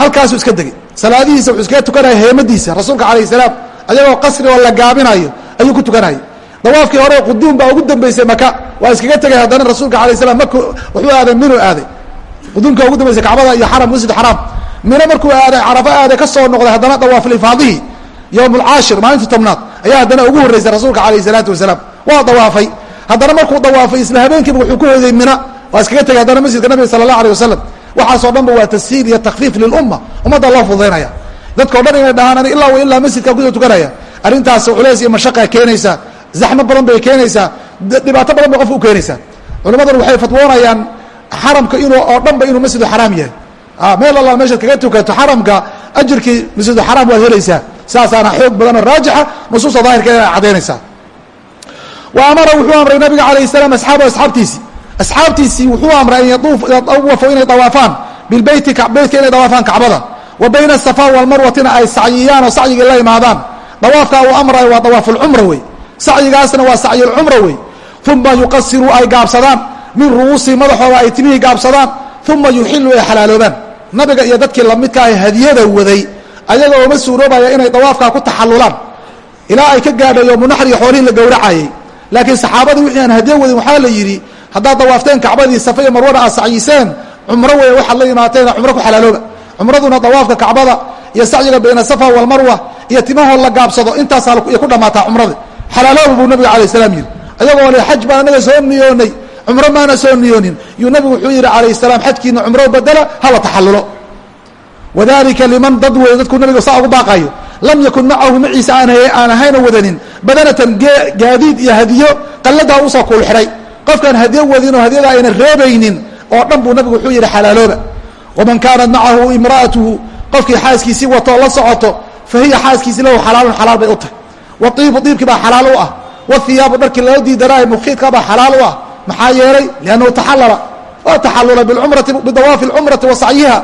halkaasuu iska degay salaadihiisa wuxuu iskaga tukanaya heemadiisa rasuulka calayh salaam ayagoo qasri oo la gaabinayo ayuu ku tukanaya dawaafkii hore quduum baa ugu dambeysay maka waa iskaga tegay haddana rasuulka alayh salam mak wuxuu aaday minu aaday. Quduumka ugu dambeysay kacbada iyo xaram masjid xaraam. Mino markuu aaday carafo aaday ka soo noqday haddana dawaaflifaadihi yowm alcaashir maalinta tobnaad ayaa haddana ugu horreysay rasuulka calayh salaatu wasalaam. Waa dawaafay. Haddana markuu dawaafay isla habeenkiiba wuxuu ku hoyday mina waa iskaga tegay haddana masjidka nabiga sala allah alيh wasalam waxaasoo dhan ba waa tashiil iyo takfiif lilumma ummadda loo fududaynaya dadkao dhan inay dhahaan ilaa wa ilaa masjidkaa ku soo tukanaya. Arrintaas culeys iyo mashaqa keenaysaa zaxmo badan bay keenaysaa dhibaato badan bay qofka u keenaysaa culimaduna waxay fatwoonayaan xaramka inuu oo dhan ba inuu masjidu xaraam yahay. Meel alla meeshaad kaga tukato xaramka ajirkii masjidu xaraam waad helaysaa. Saasaana xoog badanoo raajixa nusuusta daahirkeeda ay cadaynaysaa wa amara wuxuu amray nabiga calayh salaam asxaabu asxaabtiisii asxaabtiisii wuxuu amray yawafo inay dawaafaan. Bilbeyti beytka inay dawaafaan kacbada. Wa bayna asafa walmarwatina ay sacyiyaan oo sacyigii la imaadaan dawaafkaa uu amrayo waa dawaafulcumra wey. Sacyigaasna waa sacyulcumra wey. Uma yuqasiruu ay gaabsadaan. Min ru'uusi madaxooda ay timihii gaabsadaan. Uma yuxilu ay xalaaloobaan. Nabiga iyo dadkii lamidka ay hadiyada waday ayaga ooma suuroobaya inay dawaafkaa ku taxalulaan ilaa ay ka gaadho yoomunaxriga xoolihii la gowracayay. Laakiin saxaabadii wixii aan hadiyo wadin waxaa la yidhi haddaad dawaafteen kacbadii safa iyo marwana aad sacyiseen cumro weeye waxaad la imaateen cumro ku xalaalooba cumraduna dawaafka kacbada iyo sacyiga bayna safa walmarwa iyo timahoo la gaabsado intaasaa ku dhammaataa cumrada xalaalooba buu nabiga alayh salaam yidhi ayagoo le xaj baan anaga soo niyoonay cumro maana soo niyoonin yuu nabigu wuxuu yidhi calayh salaam xajkiina cumro bedela hala taxallulo. Wadalika liman dad wey dadkuu nabiga saa ugu baaqayo lam yakun macahu maciisa aan ahayna wadanin badanatan gaadiid iyo hadiyo qalladaa u soo kuul xidhay qofkaan hadiyo wadinoo hadiyada ayna reebaynin oo dhan buu nabigu wuxuu yidhi xalaalooba waman kaanat macahu imra'atuhu qofkii xaaskiisii watoo la socoto fa hiya xaaskiisi lahu xalaalun xalaal bay u tahay. Waiibu iibkii baa xalaal u ah. Wathiyaabu dharkii lala diidanaayo mukiidka baa xalaal u ah. Maxaa yeelay liannahu taxallala waa taxallula bicumrati bidawaafi lcumrati wa sacyiha.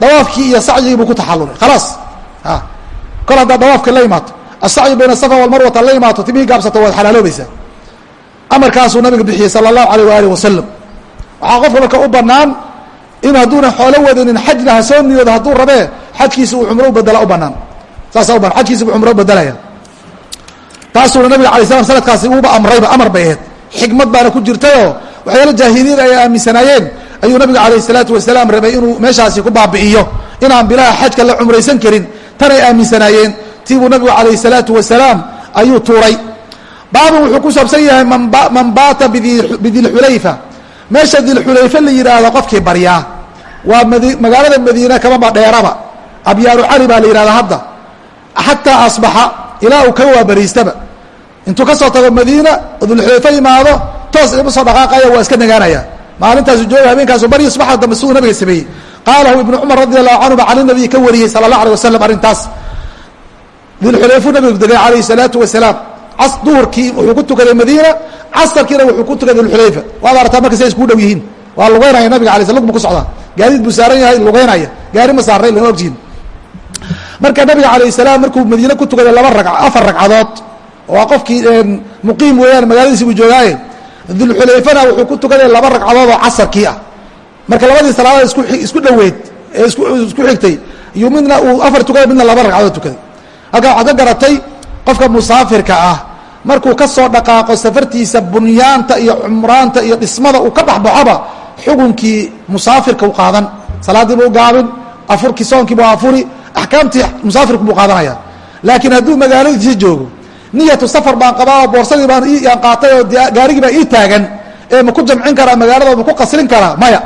Dawaafkii iyo sacyigii buu ku taxallulay. Khalaas. Kol haddaad dawaafka la imaato. Asacyu bayna asafa walmarwata la imaato timihii gaabsato waad xalaaloobaysaa amarkaasuu nabiga bixiyey sala allahu alayh waaalih wasalam waxaa qofka marka u banaan in hadduuna xoolo wadanin xajna ha soo niyoodo hadduu rabee xajkiisa uu cumro u u banaan saasa u banaan xajkiisa buu cumro u bedelaya taasuuna nabiga alay slam sanadkaasi uuba amrayba amar bay ahayd. Xikmad baana ku jirtayoo waxyaala jaahiliyada ay aaminsanaayeen ayuu nabiga calayh salaatu wasalaam rabay inuu meeshaasi ku baabi'iyo. Inaan bilaha xajka la cumraysan karin tanay aaminsanaayeen. Tii nabigu calayh salaatu wasalaam ayuu tuuray baabun wuxuu ku saabsan yahay man baata bidilxulayfa meesha dilxulayfe la yidhaahdo qofkii baryaa. Waa magaalada madiina kamaba dheeraba. Abyaaru cali baa la yidhahda hadda. Xataa asbaxa ilaa uu kaga waabariistaba intuu ka soo tago madiina oo dulxulayfe imaado toos ima soo dhaqaaqaya waa iska nagaanaya maalintaasu jooga habeenkaasu baryi subaxa dambe siduu nabiga sameeyey. Qaalahu ibnu cumar radi allahu canhu ba can nabiyi ka wariyey sala allah alay wasalam arrintaas dilxulayfu nabigu degay calayhi salaatu wasalaam duhurkii wuxuu ku tukaday madiina casarkiina wuxuu ku tukaday dulxulayfa waad aragtaa marka say iskuu dhow yihiin. Waa lugeynaya nabiga alay sl lug bu ku socdaa. Gaadiid buu saaran yahay lugeynaya. Gaari ma saarnay lama ogjihin. Marka nabiga alayh salaam markuu madiine ku tukaday laba ra afar ragcadood waa qofkii muqiim weeyaan magaaladiisi buu joogaaye. Dulxulayfana wuxuu ku tukaday laba ragcadood oo casarkii ah. Marka labadii salaadood isku dhoweyd ee isku xigtay iyo midna uu afar tukaday midna laba ragcadood tukaday. Halkaa waxaad ka garatay qofka musaafirka ah markuu ka soo dhaqaaqo safartiisa bunyaanta iyo cumraanta iyo dhismada uu ka baxbaxoba xukunkii musaafirka u qaadan. Salaadii buu gaabin afurkii soonkii buu afuri axkaamtii musaafirku buu qaadanaya. Laakiin hadduu magaaladiisa joogo niyatu safar baan qabaa oo boorsadii baan yaan qaatay oo gaarigii baa ii taagan ee ma ku jamcin karaa magaalada ma ku qasrin karaa maya.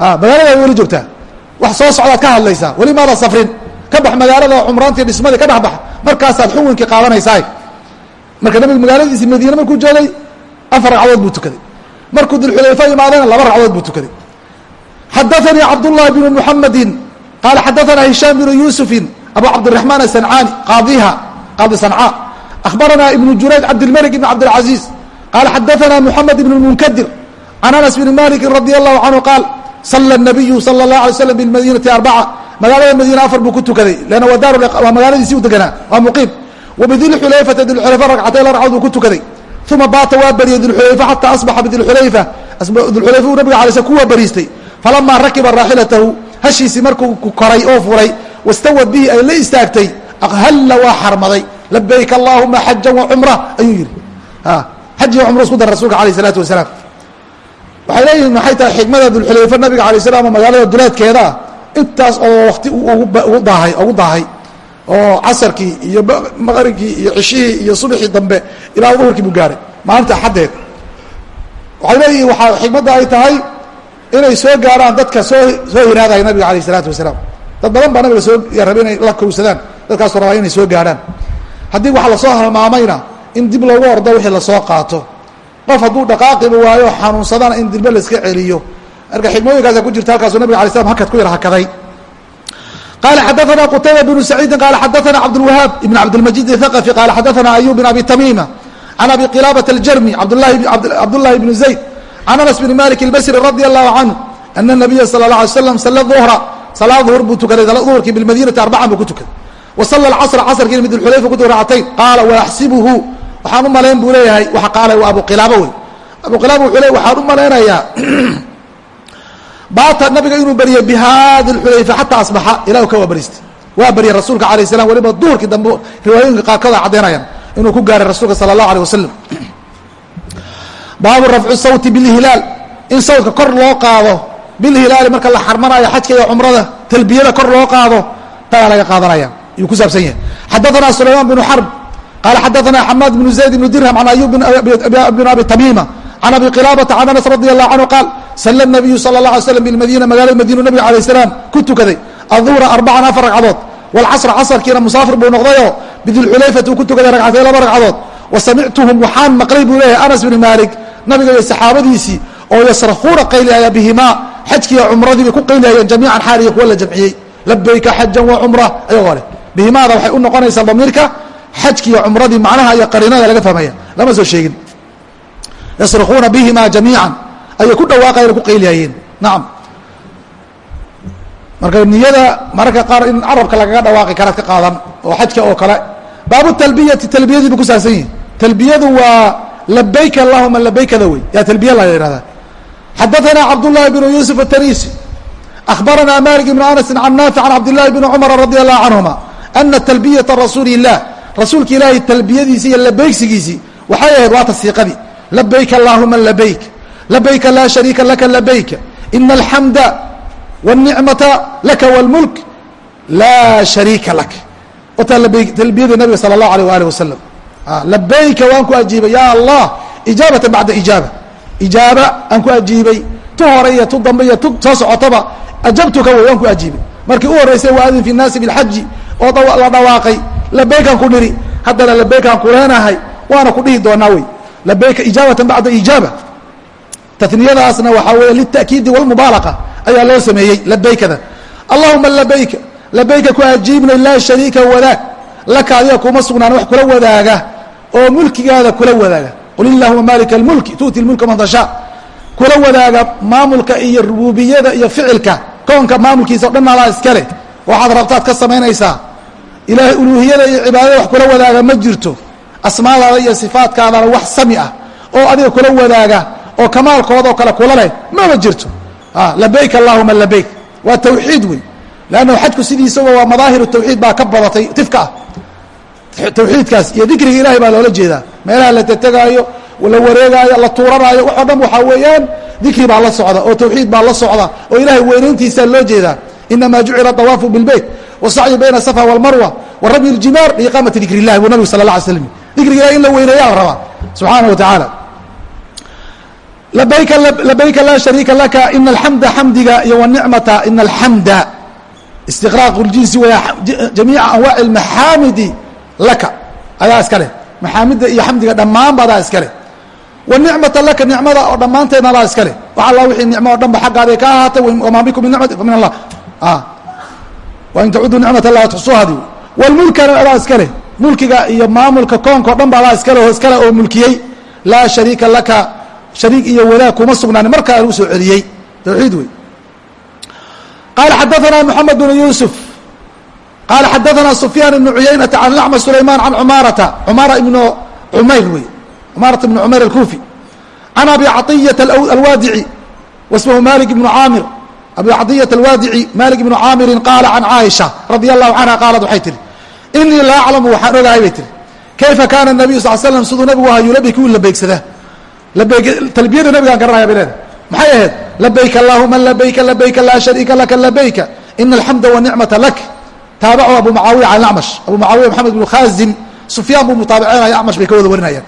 Ha magaalada weli joogtaa. Wax soo socdaad ka hadlaysaa weli maada safrin. Ka bax magaalada cumraantii dhismadii ka dhexbax markaasaad xukunkii qaadanaysaa marka nabiga magaaladiisi madiine markuu joogay afar ragcadood buu tukaday. Markuu dulxulayfa imaadayna laba ragcadood buu tukaday. Xadaanii cabdullahi bnu muxamedin qaala xadaanaa hishaam bnu yuusufin abu cabdiraxmaan asancaani qaadiha qaadi sanca. Akhbaranaa ibnu jurayj cabdilmalik ibn cabdilcaziiz qaala xadaanaa muxamed ibn munkadir can anas bni malikin radi allahu canhu qaal sala nabiyu sala اllah alay slam bilmadiinati arbaca magaalada madiina afar buu ku tukaday leanna waa daar waa magaaladiisii u deganaa waa muqiim. Wabidilxulayfata dilxulayfa ragcatay la ragcad buu ku tukaday. Uma baata waa bariyey dilxulayfa xataa asbaxa bidilxulayfa dilxulayfa uu nabiga alay sl ku waa bariistay. Falamaa rakiba raaxilatahu hashiisii markuu koray oo furay wastawad bihi ay la istaagtay halla waa xarmaday. Labayk allahuma xajan wa cumra ayuu yihi xaj iyo cumro isku dara rasulka alayh isalaatu wasalaam. Waxay leeyihiin maxay tahay xikmada dulxulayfa nabiga alay slam oo magaalada duleedkeeda intaas oo wakti ugu daahay oo casarkii iyo maqribkii iyo cishihii iyo subxii dambe ilaa duhurkii buu gaaray. Maalinta axaddeed waxay leeyihiin waxaa xikmadda ay tahay inay soo gaarhaan dadka soo soo hiraadaya nabiga alayh isalaatu wasalaam. Dad badan baa nabiga soo rabay inay la kowsadaan dadkaasu rabaa inay soo gaarhaan haddii waxa la soo halmaamayna in dib loogu ordo wixii la soo qaato. Qof hadduu dhaqaaqiba waayo xanuunsadana in dilbe laiska celiyo marka xikmooyinkaasa ku jirta halkaasu nabig alay slam hakad ku yar hakaday baata nabiga inuu beriye bihaadi xulayfa xataa asbaxa ilah ka waa barista waa baryay rasuulka alah slam waliba duhurkii dambe riwaayooyinka qaarkood a caddaynayaan inuu ku gaaray rasuulka sala allahu aleh wasalam baabu rafcu sawti bilhilaal. In sawdka kor loo qaado bilhilaali marka la xarmanayo xajka iyo cumrada talbiyada kor loo qaado tayaa laga qaadanaya. Ayuu ku saabsan yahay. Xadaanaa sulaymaan bnu xarb qaala xadaanaa xamaad bnu zayd bnu dirham can ayub bin abi tamiima can abi qilaabata can anas radi allahu canhu qaal sala nabiyu sala اla alay slam bilmadiina magaalada madiinu nabiga alayh salaam ku tukaday aduhra arbacan afar ragcadood wاlcasra casrkiina musaafir buu noqdayoo bidilxulayfati uu ku tukaday ragcatay laba ragcadood. Wa samictuhum waxaan maqlay buu leeyahay anas bni maalik nabiga iyo saxaabadiisii oo yasrakuuna qaylihaya bihimaa xajkiiyo cumradii bay ku qaylihayeen jamiican xaaliya kuwa la jamciyey. Labayka xajan wa cumra ayagoo leh bihimaada waxay u noqonaysaa damiirka xajkiiyo cumradii macnaha iyo qariinada laga fahmaya. Lama soo sheegin. Yasrikuuna bihima jamiican ayay ku dhawaaqayen ku qayliyayeen nacam marka niyada mararka qaar in carabka lagaga dhawaaqi karaad ka qaadan oo xajka oo kale baabu talbiyati talbiyadii bu ku saabsan yihi talbiyadu waa labayk allahuma labaykada wey yaa talbiya la yihahdaa xadaثana cabdالlahi bn yuسuf الtanisi akhbarana malik ibn anasi can naafic can cabdillahi bni cumar radi allahu canهuma ana talbiyata rasuuli الlah rasuulka ilaahay talbiyadiisi iyo labeygsigiisii waxay ahayd waa tasiiqadii labayk allahuma labayk labayka laa shariika laka labayka ina alxamda wالnicmata laka wاlmulk laa shariika lak wataa talbiyadii nabiga salى اllahu alيh alih wasalam labayka waan ku ajiibay ya allah ijaabata bacda ijaaba ijaaba aan ku ajiibay tu hore iyo tu dambe iyo tu soo socotaba ajabtuka wey waan ku ajiibay markii u horeysay waadin fi الnaasi biاlxaji oo la dhawaaqay labaykaan ku niri haddana labaykaan kuleenahay waana ku dhihi doonaa wey labayka ijaabatan bacda ijaaba taniyadaasna waxaa weeye lilta'kiidi walmubaalaqa ayaa loo sameeyey labaykada allahuma labayka labayka ku ajiibnay laa shariika wadaag laka adiga kuma sugnaan wax kula wadaaga oo mulkigaada kula wadaaga. Qul illahuma maalika almulki tu'ti lmulka man tashaa. Kula wadaaga maamulka iyo rububiyada iyo ficilka koonka maamulkiisa o dhan alaa iskale waxaad rabtaad ka samaynaysaa. Ilaahay uluuhiyada iyo cibaadada wax kula wadaaga ma jirto. Asmaadaada iyo sifaadkaadana wax sami ah oo adiga kula wadaaga oo kamaalkooda oo kale kula leh maba jirto. Ah, labayk allahuma labayk waa tawxiid wey leanna xajku sidiisaba waa madaahiru tawxiid baa ka badatay tifka ah. Tawxiidkaas iyo dikriga ilahay baa loola jeedaa. Meelaha la tategaayo la wareegaayo la tuuranaayo wax oo dhan waxaa weeyaan dikri baa la socda oo tawxiid baa la socda oo ilahay weynayntiisaa loo jeedaa. Inama jucila awaafu bilbeyt wasacyu bayna safa walmarwa waramy ljimaar liiqaamati dikr illahi buu nabigu sal la alay slm dikriga ilahi in la weyneeyaa la rabaa. Subxaana wa tacaala labayka laa shariika laka ina alxamda xamdiga iyo wanicmata ina alxamda istiqraaqu ljinsi waya jamiica anwaaci almaxaamidi laka ayaa iska leh iyo xamdiga dhammaanba adaa iska wanicmata laka nicmada oo dhammaanteedna adaa iska leh wax wixii nicmo o dhan xaggaaday ka ahaatay wamaa min nicmati famin allah wain tacudu nicmat allah tuxsuhadi walmulkana adaa iska mulkiga iyo maamulka koonka dhan ba adaa iskale oo iskale oo mulkiyey laa shariika laka shariik iyo wadaag kuma sugnaan markaa lagu soo celiyey. Towxiid wey qaala xadaanaa moxamed bnu yuusuf. Qaala xadaanaa sufyaan ibnu cuyaynata can lacma sulaymaan can cumaarata cumaara ibnu cumayr wey cumaarata ibnu cumayr alkuufi. Can abi caiyata alwaadici. Wasmhu malik ibnu caamir. Abi caiyata alwaadici malik ibnu caamirin qaala can caaisha radia allahu canha qaalad waxay tihi inii la aclamu waxaan ogahay bay tihi kayfa kaana nabiyu sal l slam siduu nabigu ahaa yulabiku labeegsada talbiyada nabigaan garanaya bay leedahay maxay ahayd labayk allahuma labayka labayka laa shariika laka labayka ina alxamda wanicmata lak taabacu abu mucaawiya can acmash abu mucaawiya maxamed bnu khazim sufyaan buu mutaabicinaya acmash bay ka wada warinayaan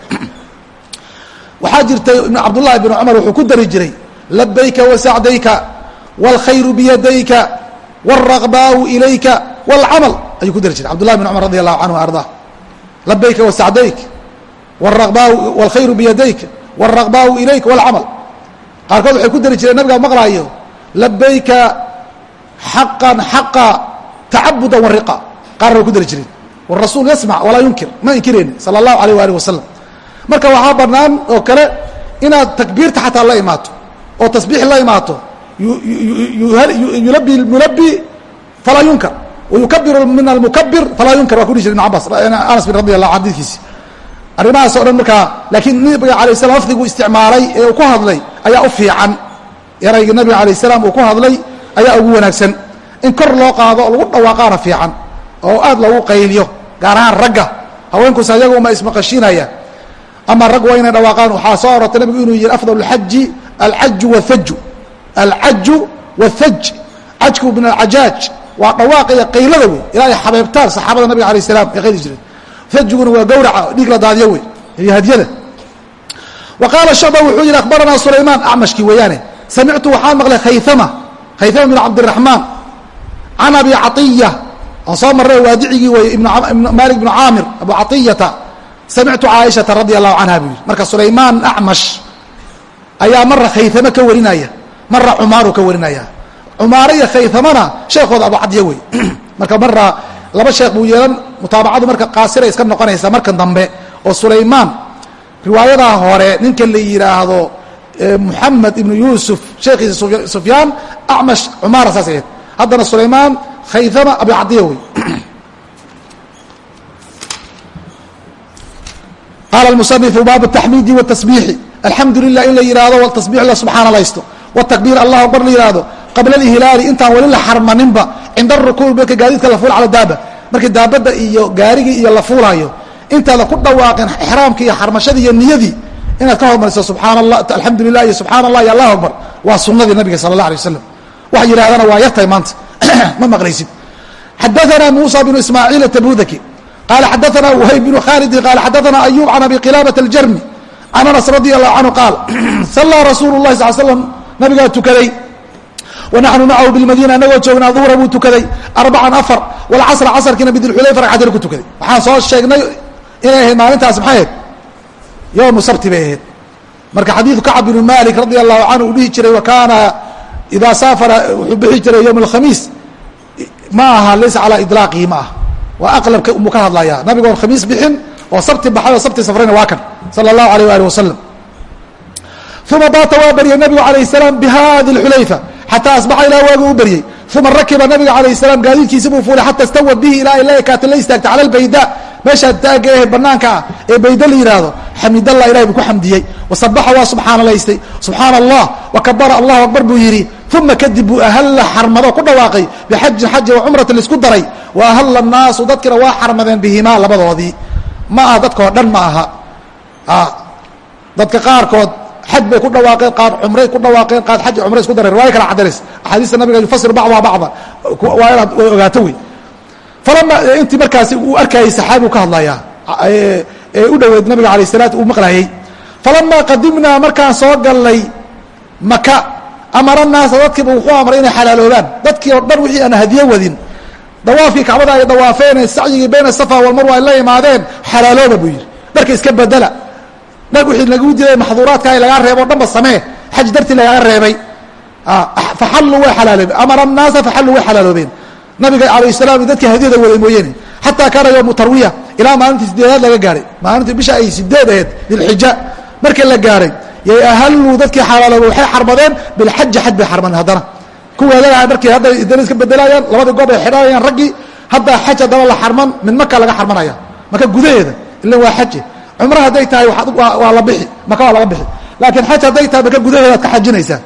waxaa jirtay ibn cabdullahi bn cumar wuxuu ku dari jiray labayka wasacdayka wاlkhayru biyadayka wاlraqbaau ilayka wاlcamal ayuu ku dari jiray cabdullahi bn cumar radi allahu canhu ardaa labayka wasacdayk wاraqbaau wاlkhayru biyadayka wاlraqbaau ilayka wاlcamal qaarkood waxay ku dari jireen nabigaa maqlaayo labayka xaqan xaqa tacabuda wariqa qaarna ku dari jireen wrasuul yasmac walaa yunkir ma inkirayni sala allahu alayh waalih wasalam marka waxaa banaan oo kale inaad takbiirta xataa la imaato oo tasbiix la imaato yulabi mulabi falaa yunkar wayukabiru min almukabir falaa yunkar waa ku dhihi jir ibn cabas anas bin radi allah xadiidkiisi arrimahaas o dhan markaa laakiin nabiga alay slam lafdiguu isticmaalay ee uu ku hadlay ayaa u fiican. Erayga nabiga alayh salaam uu ku hadlay ayaa ugu wanaagsan. In kor loo qaado oo lagu dhawaaqaana fiican oo aad loogu qayliyo gaar ahaan ragga. Haweenkusa ayaguma ismaqashiinaya. Ama rag waa inay dhawaaqaan waxaa soo orortay nabigu inuu yihi afdal aji alaju wahaju alcaju wahaj cajku min alcajaaj waa dhawaaqiya qaylada wey ilaa ay xabeebtaan saxaabada nabiga alayh salaam ay qayli jireen thajiguna waa gawraca dhiig la daadiyo wey iyo hadyada. Wa qaala shucba wuxuu yihi akhbaranaa sulaymaan acmashkii weeyaane samictu waxaan maqlay khayama khayama bn cabdiraxmaan can abi caiya aan soo marray waadicigii wey malik bnu caamir abu caiyata samictu caaishata radi allahu canha buu yihi marka sulaymaan acmash ayaa mara khayame ka warinaya mara cumaaru ka warinaya. Cumaaro iyo khayamana sheekooda abu cadiya wey. Marka mara laba sheekh buu yeelan mutaabacadu marka qaasiray iska noqonaysa markan dambe oo sulaymaan riwaayadaa hore ninka la yidhaahdo muxamed ibnu yuusuf sheekhiisa sufyaan acmash cumaara saas ahayd. Haddana sulaymaan khaythama abi cadiya wey qaala almusanifu baabu taxmiidi watasbiixi alxamdu lilah in la yihahdo tasbix la subxaana laysto watakbiir allah akbar la yihahdo qabla alhilaali intaan weli la xarmaninba cinda arukuuc marka gaadiidka la fuul cala daaba markii daabada iyo gaarigii iyo la fuulayo intaada ku dhawaaqin raamki iyo xarmashadii iyo niyadii inaad ka hormariso subaan ala alamdu lilah iyo subxaan allah iyo allah akbar waa sunadii nabiga sal la alay waslam waxay yidhahdana waa yartay maanta. Ma maqlaysid. Xadaana musa bnu ismaaciil atbudaki qaala xadaana whayb bnu khalidin qaala xadaana ayub can abi qilaabata aljarmi. Can anas radi allahu canhu qaal sallaa rasuulu lahi sal slam nabigaa tukaday wanaxnu macahu bilmadiina anagoo joognaa duhra buu tukaday arbacan afar walcasra casarkiina bidilxulayfa ragcadina ku tukaday waxaan soo sheegnay inay ahayd maalintaas maxay ahayd yowmu sabti bay ahayd marka xadiidu kacab bnu malik radi allahu canhu uu dhihi jiray wa kaana idaa saafara wuxuu bixi jiray yowm alkhamiis ma aha laysa calaa idlaaqihi ma ah waa aqlabka umuu ka hadlayaa nabigoon khamiis bixin oo sabti baxay oo sabti safrayna waa kan sala allahu alayh waalih wasalam uma baata waa baryay nabigu alayh salaam bihadi lxulayfa xataa asbaxa ilaa waagu u baryey uma rakiba nabiga alayh salaam gaadiidkiisi buu fuulay xata stawad bihi ilaa ay la ekaata la istaagta cala lbayda meeshaa taaga ahe banaanka ah ee bayda la yidhaahdo xamidallah ilahi buu ku xamdiyey wasabaxa waa subxaanalaystay subxaana allah wakabara allahu akbar buu yidhi uma kadib buu ahalla xarmado ku dhawaaqay bixajin xaji wa cumratin la isku daray wa ahalla annaasu dadkina waa xarmadeen bihimaa labadoodii ma aha dadkao dhan ma aha dadka qaarkood xaj bay ku dhawaaqeen qaar cumray ku dhawaaqeen qaar xaj cumray isku daray riwaayo kala cadanays axaadiista nabiga yufasir bacduha bacda waa inaad ogaato wey. Falama intii markaasi uu arkayay saxaabigu ka hadlayaa. Ee u dhoweed nabiga alayh salaatu uu maqlayay. Falamaa qadimnaa markaan soo galnay maka amara naasa dadkiiba wuxuu amray inay xalaaloobaan. Dadkii oo dhan wixii aan hadiyo wadin. Dawaafkii kacbada ay dawaafeen sacyigii bayna safa walmarwa ay la imaadeen xalaalooba buu yidhi. Dharka iska bedela dhar wixii lagu dilay maxduuraadka ay lagaa reebo o dhanba samee xaj dartii lagaga reebay. Faxalluu way xalaaloobeen amara annaasa faxalluu way xalaaloobeen nabiga alayh salaam dadkii hadiyada waday mooyeene xataa kaana yowmu tarwiya ilaa maalintii sideedaad laga gaahay maalintii bisha ay sideed ahayd dilxija markii la gaaray yay ahalluu dadkii xalaaloobay waxay xarmadeen bilxaji xaj bay xarmadeen haddana kuwa adaga markii hadda dana iska bedelayaan labadii goob ay xidhanayaan raggii hadda xaj haddana la xarman mid maka laga xarmanaya. Maka gudaheeda ilan waa xaji cumro hadday tahay waa la bixi maka waa laga bixi. Laakiin xaj hadday tahay maka gudaheeda ad ka xajinaysaa.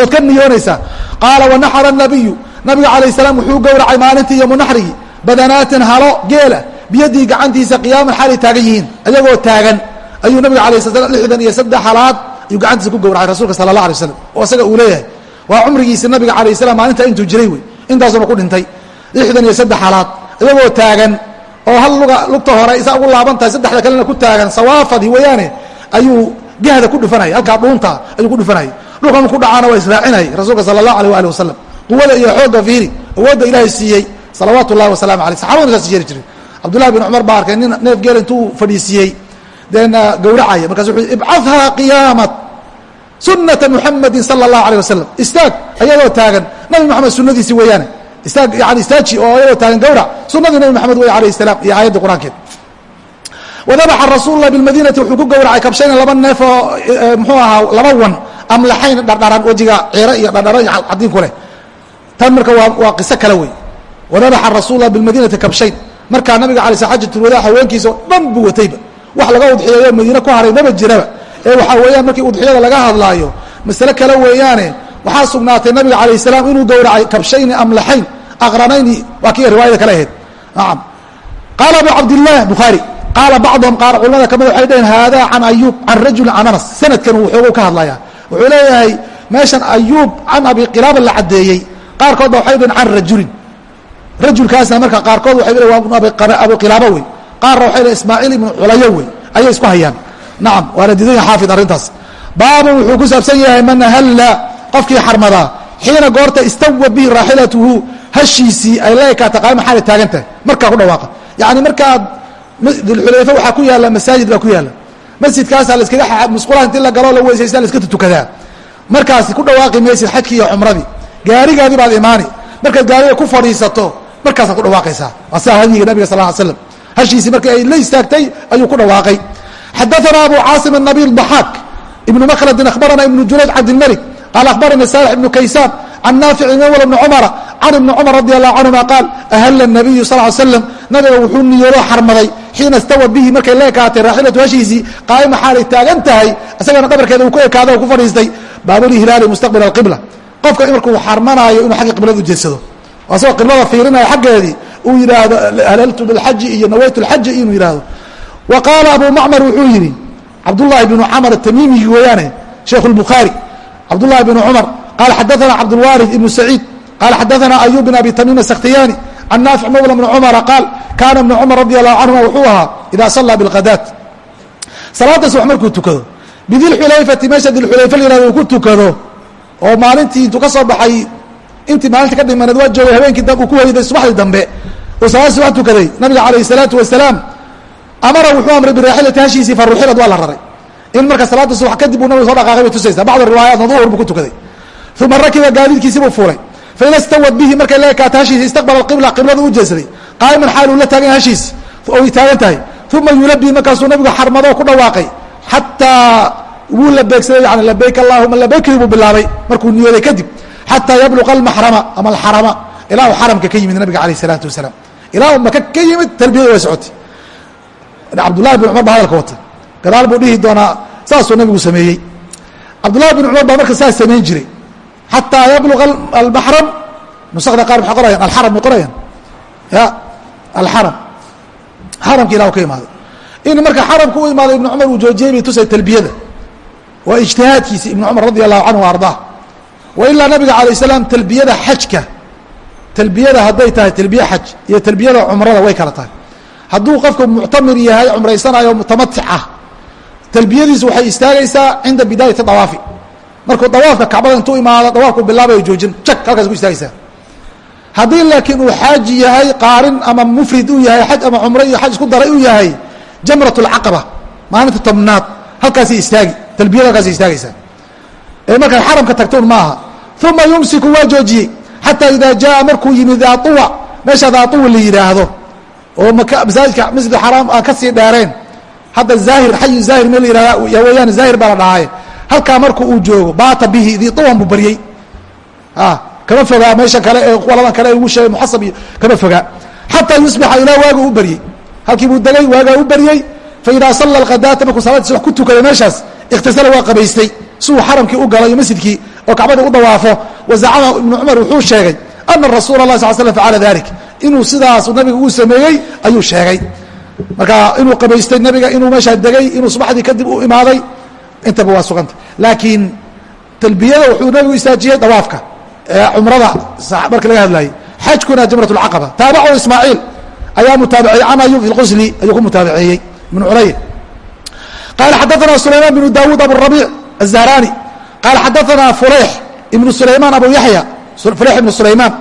Ood ka niyoonaysaa. Qaala wanaxara nabiyu nabiga calayh salaam wuxuu gowracay maalintii yomu naxrigii badanaatin halo geela. Biyadii gacantiisa qiyaaman xaalay taagan yihiin ayagoo taagan. Ayuu nabiga alay sl lixdan iyo saddex halaad ayuu gacantiisa ku gowracay rasuulka sala allah alay slam oo isaga uu leeyahay. Waa cumrigiisi nabiga alayh salam maalintaa intuu jiray wey. Intaasuna ku dhintay. Lixdan iyo saddex halaad ayagoo taagan oo hal luga lugta hore isaa ugu laaban tahay saddexda kalena ku taagan sawaafadii weeyaane ayuu gahda ku dhufanayay halkaa dhuunta ayuu ku dhufanayay dhulkan ku dhacaana waa israacinayay rasuulka sala allah alيh ali wasalam quwada iyo xooga fiiri awoodda ilaahay siiyey salawaatu ullahi wasalaamu aleyh saxabaduna saas yeeri jiray. Cabdullahi bin cumar baa arkay nin neef geel intuu fadhiisiiyey deena gowracaya markasu wuxuu ibcadhaa qiyaamat sunata muxamadin sala allahu alيh wasalam istaag ayadoo taagan. Nabi moxamed sunadiisi weeyaane yani istaaji oo ayadoo taagan gowrac sunadii nabi moxamed wey alayh salaam iyo aayadda qur'aankeed. Wadabaxa rasuul lah bilmadinati wuxuu ku gowracay kabshayna laba neef oo muxuu ahaa laba wan amlaxayn dhardharan wejiga ciiro iyo dhardharo iyo cadiin ku leh tan marka waa waa qiso kale wey. Wadabaxa rasuul lah bilmadinati kabshayn. Markaa nabiga alay xajatulwadaa haweenkiisa oo dhan buu watayba wax laga udxiyeeyo madiine ku haray maba jiraba. Ee waxaa weeyaan markii udxiyada laga hadlaayo masale kale weeyaane waxaa sugnaatay nabiga alayh salaam inuu gowracay kabshayni amlaxayn aqranayni waa kii riwaayada kale ahayd. Nacam qaala abu cabdillaah bukhaari qaala bacduhum qaar culamada ka mid waxay dhaheen haadaa can ayuub can rajulin can anas. Sanadkan uu xoogo ka hadlaya wuxuu leeyahay meeshan ayuub can abi qilaaba la caddeeyey. Qaarkood ba waxay dhaheen can rajulin. Rajulkaasna marka qaarkood waxay le waa abu qilaaba wey qaarna waxay lehen ismaaciil ibnu culayo wey ayay isku hayaan. Nacam waana diidan yaha xaafid arrintaas. Baabun wuxuu ku saabsan yahay man halla qofkii xarmadaa xiina goorta istawa bihi raaxilatuhu hashiisii ay la ekaato qaama xaala taagan tahay markaa ku dhawaaqa. Yacni markaad dulxulayfa waxaa ku yaalla masaajid baa ku yaalla. Masjidkaasaa laskaga musqulaha inti la galoo la weysaysta la iska tukadaa markaasi ku dhawaaqi maysid xajkii iyo cumradii. Gaarigaadii baad imaani. Markaad gaariga ku fadhiisato markaasaad ku dhawaaqaysaa. Waa sidaa hadyiga nabiga sal ly slam hashiisii markii ay la istaagtay ayuu ku dhawaaqay. Xadaanaa abu caasim nabiy daxaak ibnu makladin akhbarana ibnu junayd cabdilmalik qaal akhbarani salح ibnu kaysaan can naafici mawla bni cumara can ibni cumar radi allahu canhuma qaal ahalla nabiyu sal l slam nabiga wuxuu niyoodoo xarmaday xiina istawad bihi markay la ekaatay raaxilatu hashiisii qaa'ima xaalay taagan tahay isagana dhabarkeeda uu ku ekaada oo ku fadhiistay baabulhilaali mustaqbil alqibla qofka markuu xarmanaayo inuu xagga qiblada u jeedsado asagoo qiblada fiirinaya xaggeedii uu yidhaahdo halaltu bilxaji iyo nawaytu lxaji inuu yidhaahdo wa qaala abu macmar wuxuu yidhi cabdullahi bnu camar atamimigi weeyaane sheikhu lbukhaari cabdullahi bnu cumar qaala xadaana cabdulwarid ibnu saciid qaala xadaana ayub bin abi tamim asakhtiyaani can naafic mawla bni cumara qaal kaana ibnu cumar radi allahu canhuma wuxuu ahaa idaa sallaa bilghadaat. Salaada subax markuu tukado bidilxulayfati meesha dilxulayfa la yihahdo uu ku tukado oo maalintii intuu ka soo baxay intii maalinta ka dhimaneed waa joogay habeenkii uu ku hoyday subaxdii dambe uu salaad subax tukaday nabiga calayh salaatu wasalaam amara wuxuu amray biraaxilati hashiisii faruxilad waa la raray in marka salaada subax kadib uu nabiga soo dhaqaaqay bay tusaysaa. Bacd riwaayaatna duhur buu ku tukaday. Uma rakiba gaadiidkiisii buu fuulay. Faida stawad bihi markay la ekaato hashiisi istaqbala qibla qiblada u jeedsaday qaa'iman xaal uu la taagan hashiisi oy taagan tahay. Uma yulabii markaasuu nabigu xarmadoo ku dhawaaqay. Xataa wuu labeegsaday yani labayk allahuma labaykii buu bilaabay markuu niyooday kadib. Xataa yabluqa almaxrama ama alxarama. Ilaa uu xaramka ka yimid nabiga alayh isalaatu wasalaam. Ilaa uu maka ka yimid tarbiyada way socotay. Cabdullahi bin cumar baa hadalka wata gadaal buu dhihi doonaa saasuu nabigu sameeyey. Cabdullahi bin cumar baa marka saas samayn jiray. Xataa yabluqa almaxram nusakda qaar maxay qorayaan alxaram may qorayaan. Ya alxaram xaramka ilah ka imaaday in marka xaramka u imaaday ibnu cumar uu joojiyey bay tusay talbiyada. Waa ijtihaadkiisi ibnu cumar radi allahu canhu ardaa wa ilaa nabiga alayh salaam talbiyada xajka. Talbiyada hadday tahay talbiye xaj iyo talbiyada cumrada way kala tahay. Hadduu qofku muctamir yahay cumraysanayo mutamatic ah talbiyadiisu waxay istaagaysaa cinda bidaayati dawaafi markuu dawaafka kacbada intuu imaado dawaafku bilaabayo joojin jak halkaas ku istaagaysaa. Haddii laakiin uu xaaji yahay qaarin ama mufrid uu yahay xaj ama cumro iyo xaj isku daray uu yahay jamrat اlcaqaba maalinta tobnaad halkaasay istaagi talbiyada halkaasay istaagaysaa. Ee markaad xaramka tagtoon maaha uma yumsiku waa joojiyey xataa idaa jaa markuu yimid daauwa meesha daauwa la yidhaahdo oo masaajidka masjid xaraam aan ka sii dheereen hadda zaahir xayu zaahir meel la yihahda weyaan zaahir baa la dhahaaye. Halkaa marku uu joogo baata bihi diuwan buu baryey kama fogaa meesha kale ee qoladan kale ugu sheegay muxasab iyo kama fogaa. Xataa yusbixa ilaa waaga u baryey halkii buu degay waagaa u baryey faidaa salla alkhadaata markuu salaaddiisa wax ku tukaday meeshaas ikhtasala waa qabaystay. Si uu xaramkii u galayo masjidkii oo kacbada u dawaafo wazacama ibnu cumar wuxuu sheegay ana rasuula lah sal slam facala dalik inuu sidaas nabiga uu sameeyey ayuu sheegay marka inuu qabaystay nabiga inuu meeshaa degay inuu subaxdii kadib u imaaday intaba waa suganta laakiin talbiyada wuxuu nabigu istaajiyey dawaafka ee cumrada marka laga hadlayay xajkuna jamrat اlcaqaba ismaaciil ayaa mutaabiceeyey can ayub fi ayuu ku mutaabiceeyey ibn culay qaala xadaana sulayman bnu daawuud aburabiic aلzahrani qaala xadaana fulayx ibnu sulaymaan abu yaya fulayx ibnu sulaymaan.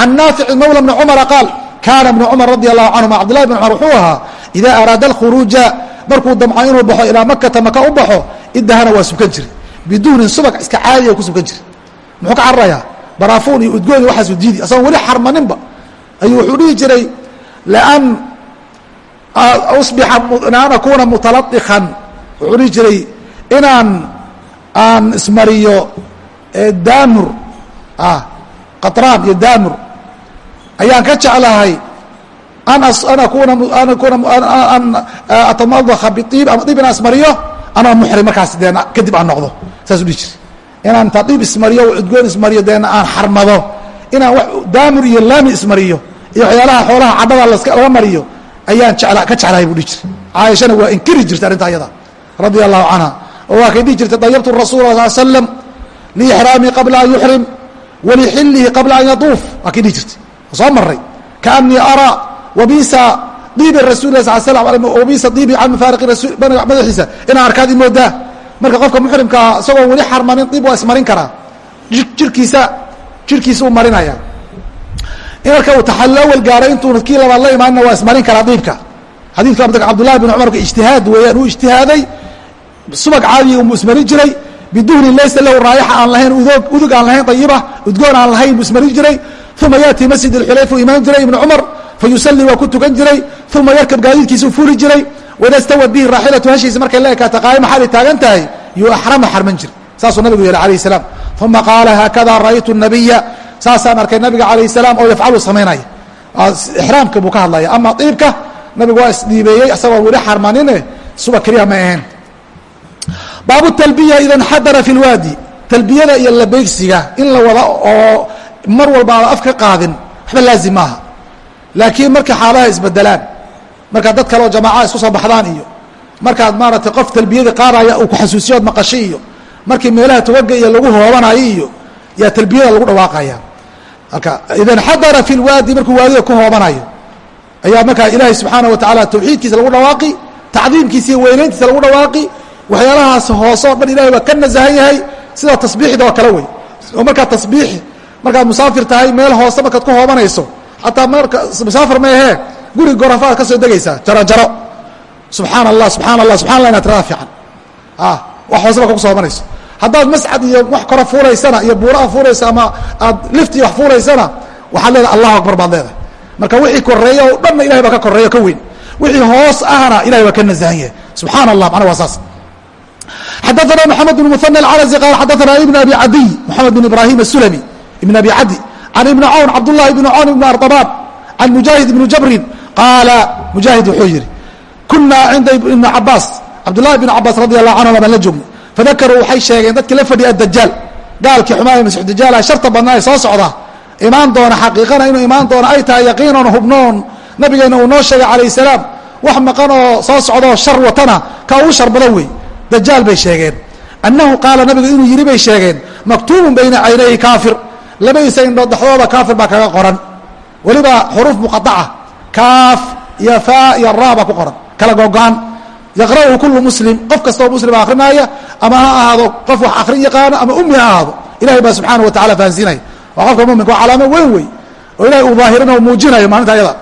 Can naafici mawla bni cumara qaal kaana ibnu cumar radi allahu canhuma cabdillahi bn cumar wuxuu ahaa ida araada alkhuruuja markuu damco inuu baxo ilaa makata maka u baxo idahana waa subkan jiri biduhnin subag iska caadiya ku subkan jiri muxuu ka cararayaa? Baraafuun iyo udgoon iyo waxaasu diidi. Asagoon weli xarmaninba ayuu wuxuu dhihi jiray lan usbixa an akuuna mutalaikan wuxuu dhihi jiray inaan aan ismariyo daamur qatraan iyo daamur ayaan ka jeclahay an atamadaka biib ama diib inaan ismariyo anoo muxrim markaas dee kadib aan noqdo. Saasuu dhihi jiray. Inaan intaa diib ismariyo udgoon ismariyo deena aan xarmado inaan w daamur iyo laami ismariyo iyo waxyaalaha xoolaha cadhada laga mariyo ayaan ka jeclahay buu dhihi jiray. Caaishana waa inkiri jirtay arrinta ayada radia allahu canha waa kay jirtay dayabtu rasuula sal slam liixraamii qabla an yuxrim walixilihi qabla an yatuuf. Waa kay jirtay soo maray kaanii araa wabisa diibi rasul lah sal slam wabisa diibi can mafaariqi madaxiisa. Inaan arkaad imoodaa marka qofka muxrimkaa isagoo weli xarmanin diib waa ismarin karaa. Jirkiisa jirkiisa u marinaya in marka uu taxalawal gaaray intuuna kii labaad la imaanina waa ismarin karaa diibka. Xadiidka cabdullahi bin cumar ijtihaad weeyaan uu ijtihaaday. Subag caadiya u ismarin jiray. Biduhnin laysa lahu raayaxa aan lahayn udog udug aan lahayn ayiba udgoon aan lahayn buu ismarin jiray uma yaati masjid اxulayf u imaan jiray ibn cumar fayusalii waa ku tukan jiray uma yarkab gaadiidkiisuu fuli jiray wada stawad bihi raaxilatu hashiisa markay la ekaata qaayima xaali taagan tahay yuu axrama xarman jiray saasuu nabigu yihi alayh salaam uma qaala haakada ra'aytu nabiya saasaan arkay nabiga alayh salaam oo yafcalu samaynaya ixraamka buu ka hadlaya ama iibka nabigu waa isdhiibeeyey isagoo weli xarmanine suba keliya ma ahayn baabu talbiya ida nxadara fi lwaadi talbiyada iyo labeegsiga in la wada oo mar walba aada af ka qaadin waxba laazim maaha. Laakiin marka xaalaha isbedelaan markaad dad kale oo jamaaca isku soo baxdaan iyo markaad maaratay qof talbiyadii qaadaya uu ku xasuusiyood maqashay iyo markii meelaha togaga iyo lagu hoobanayo iyo yaa talbiyada lagu dhawaaqaya. Marka ida nxadara fi lwaadi markuu waadiga ku hoobanayo ayaa markaa ilaahay subxaana wa tacaala tawxiidkiisa lagu dhawaaqi tacdiimkiisa iyo weynayntiisa lagu dhawaaqi waxyaalahaas hoose o dhan ilahay waa ka nasahan yahay sida tasbiixda oo kale wey. Oo markaad tasbiix markaad musaafir tahay meel hoose markaad ku hoobanayso hataa marka musaafir maehe guri gorafaad ka soo degaysaa jarojaro subxaan allah subxaan allah subxan allah inad tiradaa fiican ah, wax hoose marka kuso hoobanayso haddaad mascad iyo wax kora fuulaysana iyo buuraa fuulaysa ama aad lift iyo wax fuulaysana waxaad leedahay allahu akbar baad leedahay. Marka wixii koreeya oo dhanna ilahay baa ka koreeya o ka weyn. Wixii hoos ahna ilahay waa ka nasahan yahay subxaan allah macnaha waa saas. Xadaana mxamed bn muhan alcalazi qaal xadaana ibn abi cadiy moxamed bin ibraahim asulami iبن أbي cadi عن iبن cwn cabdاللahi بن cwn بن arطباn عن مجاهد بن jبrin qaala مجاهد wuxuu yihi kunaa cinda iبن cabaas cabdالlahi بن cabaas radي الlaه canهuma baan la joognay fadakaruu waxay sheegeen dadkii la fadhiya adajaal gaalkii xumaaya masix dajaal sharta badnaa ee soo socda imaan doona xaqiiqana inuu imaan doono ay tahay yaqiinon hubnoon nabigeena uu noo sheegay calayh salaam wax maqan oo soo socdaoo shar watana ka uu shar badan wey dajaal bay sheegeen annahu qaala nabigu inuu yidhi bay sheegeen maktuubun bayna caynayhi kaafir labadiisa indhood dhexdooda kaafir baa kaga qoran. Weliba xuruuf muqaaca kaaf iyo faa iyo raa baa ku qoran. Kala gogo-an. Yaqra'uhu kullu muslim. Qof kastoo muslima akrinaaya ama ha ahaado qof wax akrin yaqaano ama ummi ha ahaado. Ilahay baa subxaana wa tacala fahansiinaya waa qofka muminka waa calaamo weyn wey oo ilahay uu daahirina oo muujinayo maalinta ayada.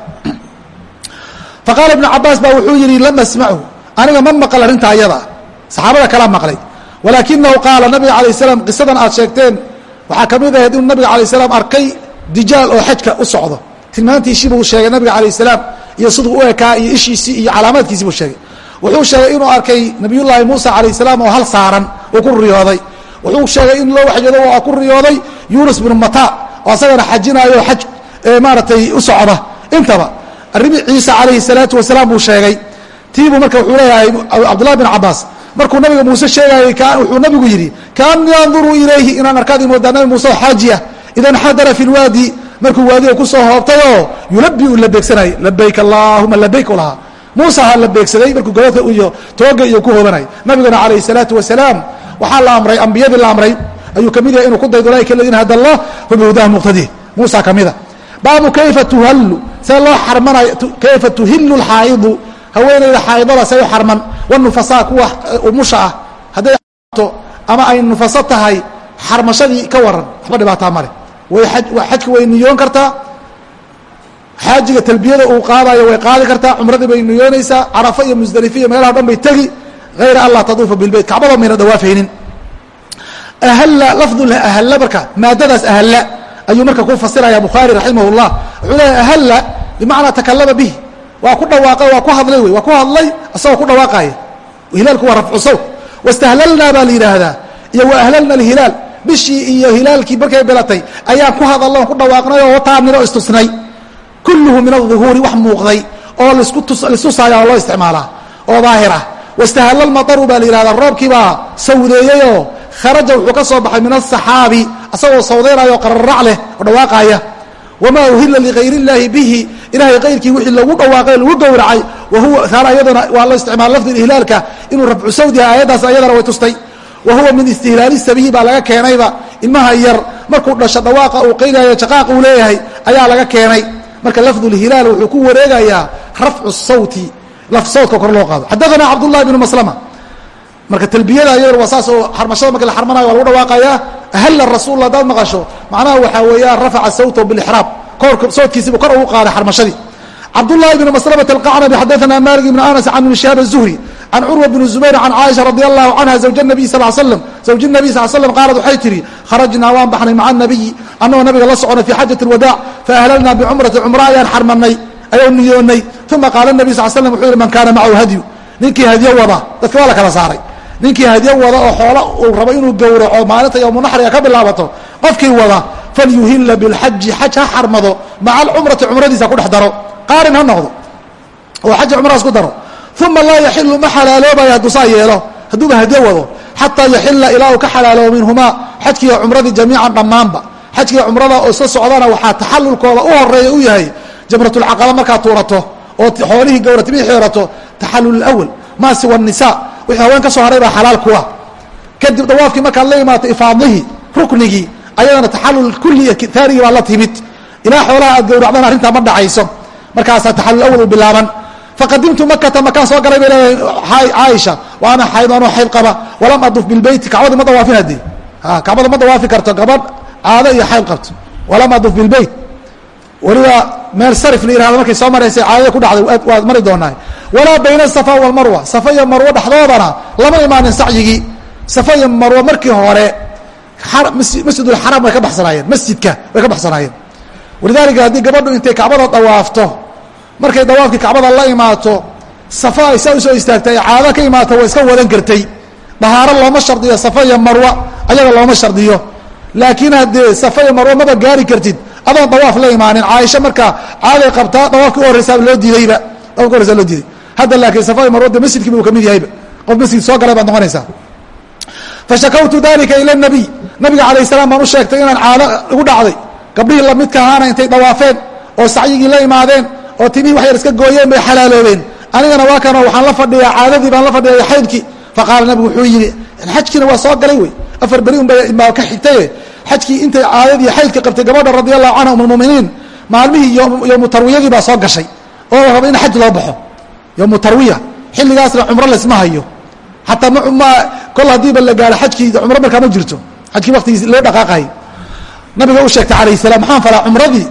Faqaala ibnu cabaas baa wuxuu yidhi lam asmachu aniga ma maqal arrinta ayada. Saxaabada kala maqlay. Walaakinahu qaala nabiga alay slam qisadan aad sheegteen waxaa ka mid ahayd inuu nabiga alay salaam arkay dijaal oo xajka u socdo tilmaantiisii buu sheegay nabiga alayh salaam iyo siduu u ekaa iyo ishiisii iyo calaamaadkiisii buu sheegay. Wuxuu sheegay inuu arkay nabiyullaahi muusa calayh salaam oo hal saaran uu ku riyooday. Wuxuu sheegay in loo waxyoodo oo ku riyooday yuunus binu mata oo asagana xajinaayo xaj maaratay u socda. Intaba arrimi ciisa calayhi salaatu wasalaam buu sheegay. Tiibuu marka wuxuu leeyahay cabdullahi bin cabaas markuu nabiga muuse sheegaayey wuxuu nabigu yidhi kaanii anduru ilayhi? Inaan arkaad imoodaa nabi muuse oo xaajiya. Ida nxadara fi lwaadi markuu waadiga ku soo hoobtayoo yulabi uu labeegsanayay labayk allahuma labayk u lahaa muuse ha la beegsaday markuu gabadka iyo tooga iyo ku hoobanay. Nabiguna calayhi salaatu wasalaam waxaa la amray ambiyadii la amray ayuu ka mid yahay inuu ku daydo ulaika aladiina hada allah fabihudaha muqtadi. Muusa kamida baabu kayfa tuhallu see loo xarmanayo kayfa tuhilu lxaa'idu haweenayda xaaidada say u xarman wanufasaa kuwa umusha ah. Hadday to ama ay nufaso tahay xarmashadii ka waran waxba dhibaataa male way xajka way niyoon kartaa. Xaajiga talbiyada uu qaadayo way qaadi kartaa. Cumradii bay niyoonaysaa. Carafa iyo musdalife iyo meelaha dhan bay tegi. Hayra an laa taduufa bilbeyt kacbada mayna dawaafaynin ahalla lafdu ahalla marka maadadaas ahalla. Ayuu marka ku fasiraya bukhaari raximah llah wuxuu leeyahy ahalla bimacnaa takalama bihi waa ku dhawaaqay waa ku hadlay wey waa ku hadlay isagoo ku dhawaaqaya hilaalku waa rafcu sawt wastahlalnaa baa la yidhaahdaa iyo wa ahlalna alhilaal bishii iyo hilaalkii markay belatay ayaan ku hadallo ku dhawaaqnay oo taanino istusnay kulluhu min aلظuhuuri wax muuqday oo listusaya oo loo isticmaalaa oo daahir ah wastahalla lmataru baa la yihahdaa roobkii baa sawdeeyeyoo kharaja wuxuu ka soo baxay min aلصaxaabi asagoo sawdeynayo o qararac leh oo dhawaaqaya wamaa uhila ligayr اllaahi bihi ilahay kayrkii wixii lagu dhawaaqay lagu gowracay wahuwa taana iyadana waa la isticmaala lafdi ihlaalka inuu rafcu sawdiha aayaddaas ayadana way tustay wa min istihlaali sabihi baa laga keenayba ilmaha yar markuu dhasho dhawaaqa uu qaylayo jaqaaq uu leeyahay ayaa laga keenay marka lafdu lhilaal wuxuu ku wareegayaa rafcu sawti laf kor loo qaado xadaثana cabdullahi bnu maslama marka talbiyada ayada waa saas oo xarmashada marka la xarmanaya waa lagu dhawaaqayaa. Ahalla rasul hadaad maqasho. Macnaha waxaa weeyaan rafaca sawtahu bilixraab kork soodkiisiiba kor ugu qaaday xarmashadii cabdullahi ibn maslmat alqacnabi xadaana malik ibn anas can ibn shihaab aلzuhri can curwa bn zubayr can caaisha radi allahu canha zawj nabiy sal slam zawj nabiy sal slam qaalat waxay tihi kharajnaa waan baxnay maca nabiyi annagoo nabiga la socona fi xaajati اlwadaac faahlalnaa bicumrati cumra ayaan xarmanay ayoo niyoonay uma qaala nabiy sal slm wuxuu yihi man kaana macahu hadyu. Ninkii hadyo wada dadka waa la kala saaray ninkii hadyo wada oo xoola uu rabo inuu gowraco maalinta yowmunaxriga ka bilaabato qofkii wada falyuhila bilxaji xaj ha xarmado maca alcumrati cumradiisa ku dhex daro qaarin ha noqdo oo xaji cumradas ku daro. Uma laa yaxilu ma xalaaloobayo hadduu saa yeelo hadduuba hadyo wado xataa yaxila ilaa uu ka xalaaloobo minhumaa xajkiiyo cumradii jamiican dhammaanba. Xajkiiyo cumrada oo isla socdana waxaa taxalulkooda u horreeya u yahay jamratulcaqaba markaad tuurato oo xoolihii gowratimi xeerato taxalul awal maa siwa nisa wixii haween ka soo haray baa xalaal kuwa kadib dawaafkii markaad la imaato ifaadihii ruknigii ayadana taxalul kulli taanigii baa la timid. Ilaa xoolaha aad gowracdana arrintaa ma dhacayso. Markaasaa taxalul awal u bilaaban. Faqadimtu makata makaan soo galay bay leedahay caaisha wa ana xayd anoo xayd qaba? Walam aduf bilbeyti kacbadii ma dawaafin haddii? Kacbada ma dawaafi karto gabadh caado iyo xayd qabto. Walam aduf bilbeyt weliba meel sarif la yihahdo markay soo maraysay caadada ku dhacday waad mari doonaa walaa bayna asafa walmarwa safa iyo marwo dhexdoodana lama imaanin sacyigii. Safa iyo marwo markii hore masjidulxaram way ka baxsanaayeen. Masjidka way ka baxsanaayeen. Walidaalika haddii gabadhu intay kacbada dawaafto markay dawaafkii kacbada la imaato safa ay saa u soo istaagtay ay caado ka imaato way iska wadan kartay. Dahaaro looma shardiyo safa iyo marwa ayaga looma shardiyo. Laakiin haddee safa iyo marwa maba gaari kartid adoon dawaaf la imaanin. Caaisha markaa caaday qabtaa dawaafkii u horreysaa loo diidayba. Dawafki horreysaa loo diiday. Hadda laakiin safa iyo marwa de masjidkiiba uu ka mid yahayba. Qof masjid soo galay baad noqonaysaa fashakawtu dalika ila nabiy. Nabiga calayh salaam baan u sheegtay inaan caado igu dhacday. Gabdhihii lamidka ahaana intay dawaafeen oo sacyigii la imaadeen oo timihii wax yar iska gooyeen bay xalaaloobeen. Anigana waa kanoo waxaan la fadhiyaa caadadii baan la fadhiya xaydkii faqaala nabigu wuxuu yidhi xajkiina waa soo galay wey. Afar beri unbaa ka xigtaye xajkii intay caadadii xaydka qabtay gabadha radi allahu canha um lmuminiin maalmihii yowmu tarwiyadii baa soo gashay oo la raba in xaj loo baxo. Yowmu tarwiya xilligaasna cumro laysma hayo. Xataa m kol haddiiba la gaaro xajkii cumro markaa ma jirto. Xajkii waktigiis loo dhaqaaqay. Nabiga u sheegtay calayh salaam maxaan falaa cumradii?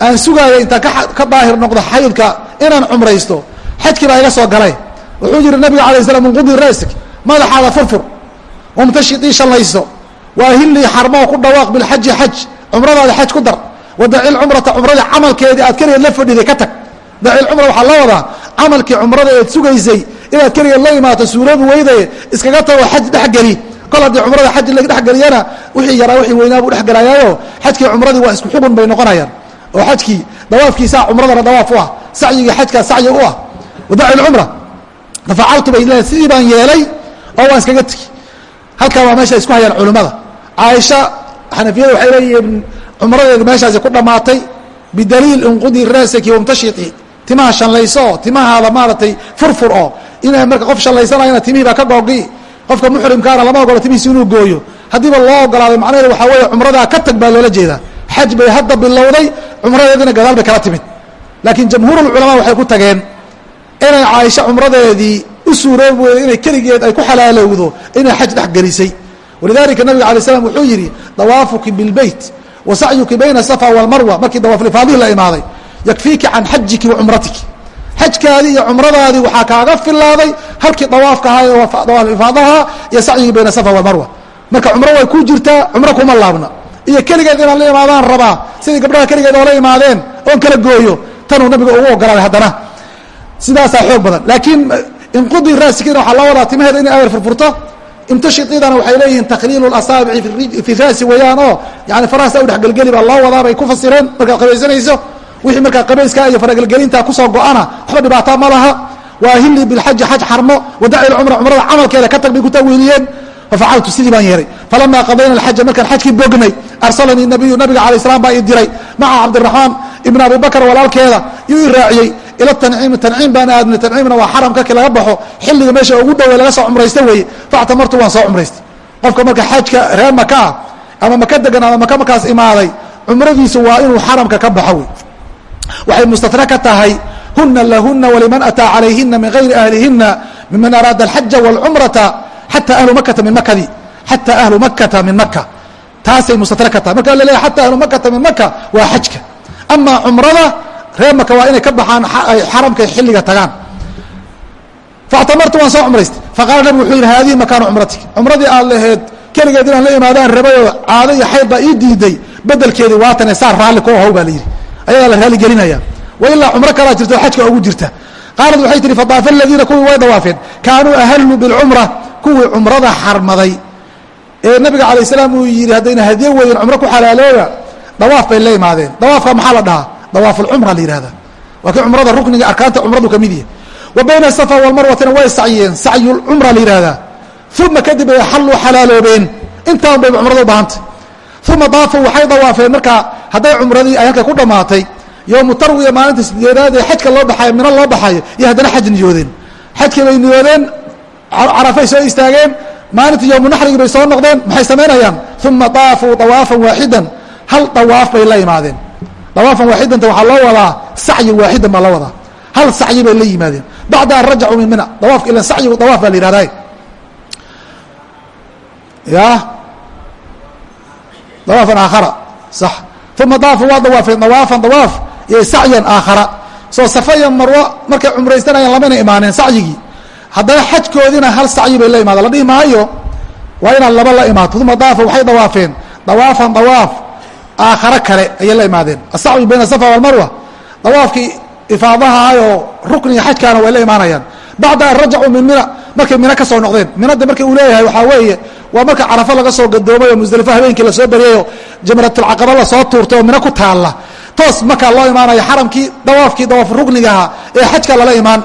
Aan sugaaya intaan ka daahir noqdo xaydka inaan cumraysto. Xajkii baa iga soo galay. Wuxuu yihi nabiga alay slam unqudi rasik madaxaada furfur wamtashidii shallayso waahilii xarmoo ku dhawaaq bilxaji xaj. Cumradaada xaj ku dar. Wadaci lcumrata cumradii camalkeedii aad keligeed la fadhiday ka tag. Daci lcumra waxaa la wadaa camalkii cumrada eed sugaysay inaad keligeed la imaato suuroobi weydaye iskaga tago xaj dhexgeli kol haddii cumrada xaj la dhexgeliyana wixii yaraa wixii weynaa buu dhexgelayaayo xajkii cumradii waa isku xugun bay noqonayaan. Oo xajkii dawaafkiisaa cumradana dawaaf u ah. Sacyigii xajkaa sacyi u ah. Wadaci lcumra fafacaltu bay leedahay sidii baan yeelay oo waan iskaga tegi halkan waa meesha isku hayaan culimmada caaisha xanafiyada waxay leeyihiin cumradeedu meeshaasi ku dhammaatay bidaliil inqudi raasaki wamtashiti timaha shallayso oo timahaada maaragtay furfur oo. Inay marka qof shallaysanayana timihii baa ka googi qofka muxrimkaana lama ogolo timihiisi inuu gooyo. Haddiiba loo ogolaaday macnaheedu waxaa weeye cumradaa ka tag baa loola jeedaa. Xaj bay hadda bilowday cumradeedina gadaal bay kala timid. Laakiin jamhuurulculamaa waxay ku tageen inay caaisho cumradeedii u suuroobi weyday inay keligeed ay ku xalaalowdo inay xaj dhex gelisay walidalika nabiga alay slam wuxuu yidhi dawaafuki bilbeyt wa sacyuki bayna safa walmarwa markii dawaaflifaadihii la imaaday yakfiiki can xajiki wa cumratiki. Xajkaadii iyo cumradaadii waxaa kaaga filaaday halkii dawaafka ahaa ee dawaaflifaadaha iyo sacyigii bayna safa walmarwa marka cumro way ku jirtaa cumro kuma laabna. Iyo keligeed inaan la imaadaan rabaa sidii gabdhaha keligeed oo la imaadeen oon kala gooyo tanuu nabiga ugu ogolaaday haddana. Sidaasaa xoog badan. Laakiin inqudi raasikiina waxaa loo wadaa timaheeda inay awer furfurto imtashididana waxay leeyihiin takliilu asaabici fi raasi weeyaan oo yani farahasa u dhexgelgeli baa loo wadaa bay ku fasireen markaad qabaysanayso wixii markaa qabayskaa iyo faragelgelinta ku soo go-ana waxba dhibaata ma laha. Waahilii bilxaji xaj xarmo wadaci lcumra cumrada camalkeeda ka tag bay ku tawiiliyeen fafacaltu sidii baan yeelay falama qadayna alxaja markaan xajkii bognay arsalanii nabiyu nabiga alay slam baa ii diray. Maca cabdiraxmaan ibn abi bakr walaalkeeda yuu i raaciyey ila tanciimi tanciim baan aadnay tanciimna waa xaramka ki laga baxo xilliga meesha ugu dhowe laga soo cumraysta weeye factamartu waan soo cumraystay. Qofka marka xajka reer maka ah ama maka degan ama maka markaas imaaday cumradiisu waa inuu xaramka ka baxo wey waxay mustatna ka tahay huna lahuna waliman ataa calayhina min gayri ahlihina miman araada alxaja wاlcumrata xata ahlu makata min makadi xata ahlu makata min maka taasay mustatna ka tahay. Marka la leeyahy xata ahlu makata min maka waa xajka. Ama cumrada reer maka waa inay ka baxaan xaramka xilliga tagaan. Factamartu waan soo cumraystay. Faqaala nabigu wuxuu yidhi haadihi makaanu cumratik cumradii aad laheed keligeed inaan la imaadaan rabayoo caado iyo xayd baa ii diiday. Bedelkeedii waatane saa raalli ku ahow baa la yidhi. Ayadaa la raali gelinaya. Wa ilaa cumro kalaa jirto xajka ugu jirta. Qaalad waxay tihi fadaafa aladiina kuwii way dawaafeen. Kaanuu ahaluu bilcumra. Kuwii cumrada xarmaday. Ee nabiga calayh salaam uu yidhi haddayna hadyo weydin cumro ku xalaalooba dawaaf bay la imaadeen. Dawaafka maxaa la dhahaa dawaaf alcumra la yihahda waa kii cumrada rukniga arkaanta cumradu ka mid yahay wa bayna safa walmarwatina way sacyeen sacyulcumra la yihahdaa uma kadib ay xalluu xalaaloobeen. Intaan bay cumrada u baahantay uma daafuu waxay dawaafeen. Markaa hadday cumradii ay halka ku dhammaatay yowmu tarwiya maalinta sideedaad ee xajka loo baxayo mino loo baxayo iyo haddana xaj niyoodeen. Xajkii bay niyoodeen carafay soo istaageen maalintii yowmu naxrigii bay soo noqdeen maxay samaynayaan uma daafuu dawaafan waaxidan. Hal dawaaf bay la imaadeen dawaafan waaxidanta waxaa loo wadaa sacyi waaxidan baa loo wadaa. Hal sacyi bay la yimaadeen. Bacda an rajacuu min mina. Dawaafka ila sacyigu dawaaf baa la yihahdaa ya? Dawaafan aakhara. Sax. Uma daafuu waa dawaafeen. Dawaafan dawaaf iyo sacyan aakhara. Soo safa iyo marwo markay cumraysanayaan lamayna imaaneen sacyigii. Haddana xajkoodiina hal sacyi bay la imaadeen la dhihi maayo waa inaad laba la imaato uma daafa waxay dawaafeen. Dawaafan dawaaf aakharo kale ayay la imaadeen. Asacyu bayna safa walmarwa dawaafkii ifaadahaayoo rukniga xajkaana way la imaanayaan. Bacda an rajacuu min mina markay mino ka soo noqdeen. Minada marka uu leeyahay waxaa weeye waa marka carafo laga soo gadoomay oo musdelifo habeenkii la soo baryayo jamratulcaqaba la soo tuurtay oo mino ku taalla. Toos markaa loo imaanaya xaramkii dawaafkii dawaaf ruknigaha ee xajka lala imaan.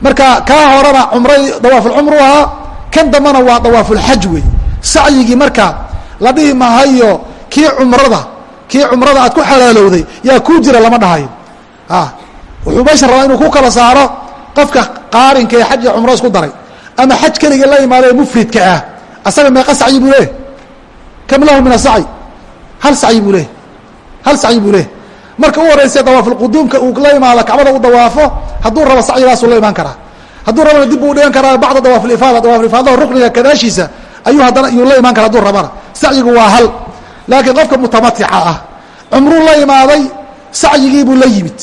Marka kaa horena cumradii dawaafulcumru ahaa kan dambana waa dawaafulxaj wey sacyigii marka la dhihi mahayo kii cumrada kii cumrada aad ku xalaalowday yaa kuu jira lama dhahayo wuxuu meesha rabaa inuu ku kala saaro qofka qaarinka ee xaj iyo cumro isku daray. Ama xaj keligii la imaada ee mufridka ah. Asaga meeqa sacyi buu leeyahy kam lahu min asacyi hal sacyi buu leeyahy hal sacyi buu leeyahy marka u horeysa dawaafulquduumka uu la imaado kacbada u dawaafo hadduu rabo sacyigaasuu la imaan karaa. Hadduu rabana dib buu dhigan karaa bacda dawaafulifaada dawaafulifaadaha rukniga gadaashiisa ayuu haddana iyuu la imaan kara haduu rabana. Sacyigu waa hal laakiin qofka mutamatica ah cumruu la imaaday sacyigiibuu la yimid.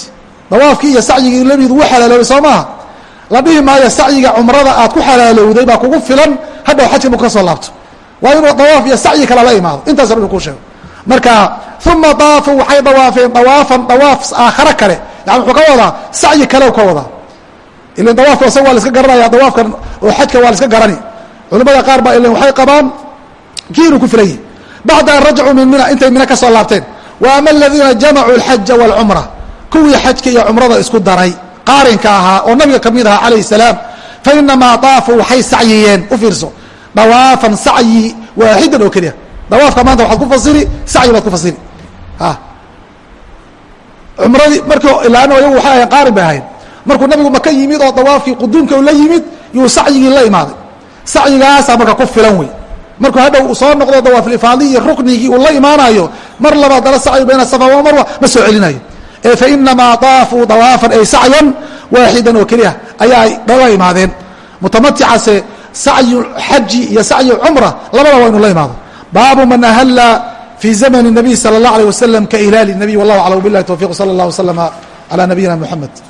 Dawaafkii iyo sacyigii la mid wuu xalaaloobay soo maaha? La dhihi maayo sacyiga cumrada aad ku xalaalowday baa kugu filan hadhow xajka marku ka soo laabto. Waa inuu dawaaf iyo sacyi kale la imaado. Intaas rabbi kuu sheego marka uma daafuu waxay dawaafeen dawaafan dawaaf aakhare kale. Yani wuxuu ka wadaa sacyi kale ka wadaa. Ilan dawaafka isaga waa la iska garanaya dawaafkan oo xajka waa la iska garani. Culimada qaar baa ilan waxay qabaan kii inuu ku filan yahi bacda an rajacuu min mina intay mina ka soo laabteen wa ama aladiina jamacuu alxaja waalcumra kuwii xajka iyo cumrada isku daray qaarinka ahaa oo nabiga ka mid ahaa calayh salaam fa inamaa daafuu waxay sacyiyeen u fiirso dawaafan sacyi waaxidan oo keliya dawaafka maanta waxaad ku fasiri sacyi baad ku fasiri cumradii markii ilaano ayagu waxay ahayn qaarin bay ahayn markuu nabigu maka yimid oo dawaafkii quduumka la yimid yuu sacyigii la imaaday sacyigaasaa marka ku filan wey markuu hadhow uu soo noqdo dawaafulifaadi iyo ruknigii uu la imaanayo mar labaad dala sacyi bayna safa wa marwa ma soo celinayo ee fainamaa daafuu dawaafan ay sacyan waaxidan oo keliya ayaa ay la imaadeen mutamaticase sacyu xaji iyo sacyu cumra labada waa inu la imaado baabu man ahalla fi zamn الnabiy salى الlah alيه waslm kahilaali الnabiy wallah aclam bilahi towfiq slى اllah وslma عlى nabiyina mxamed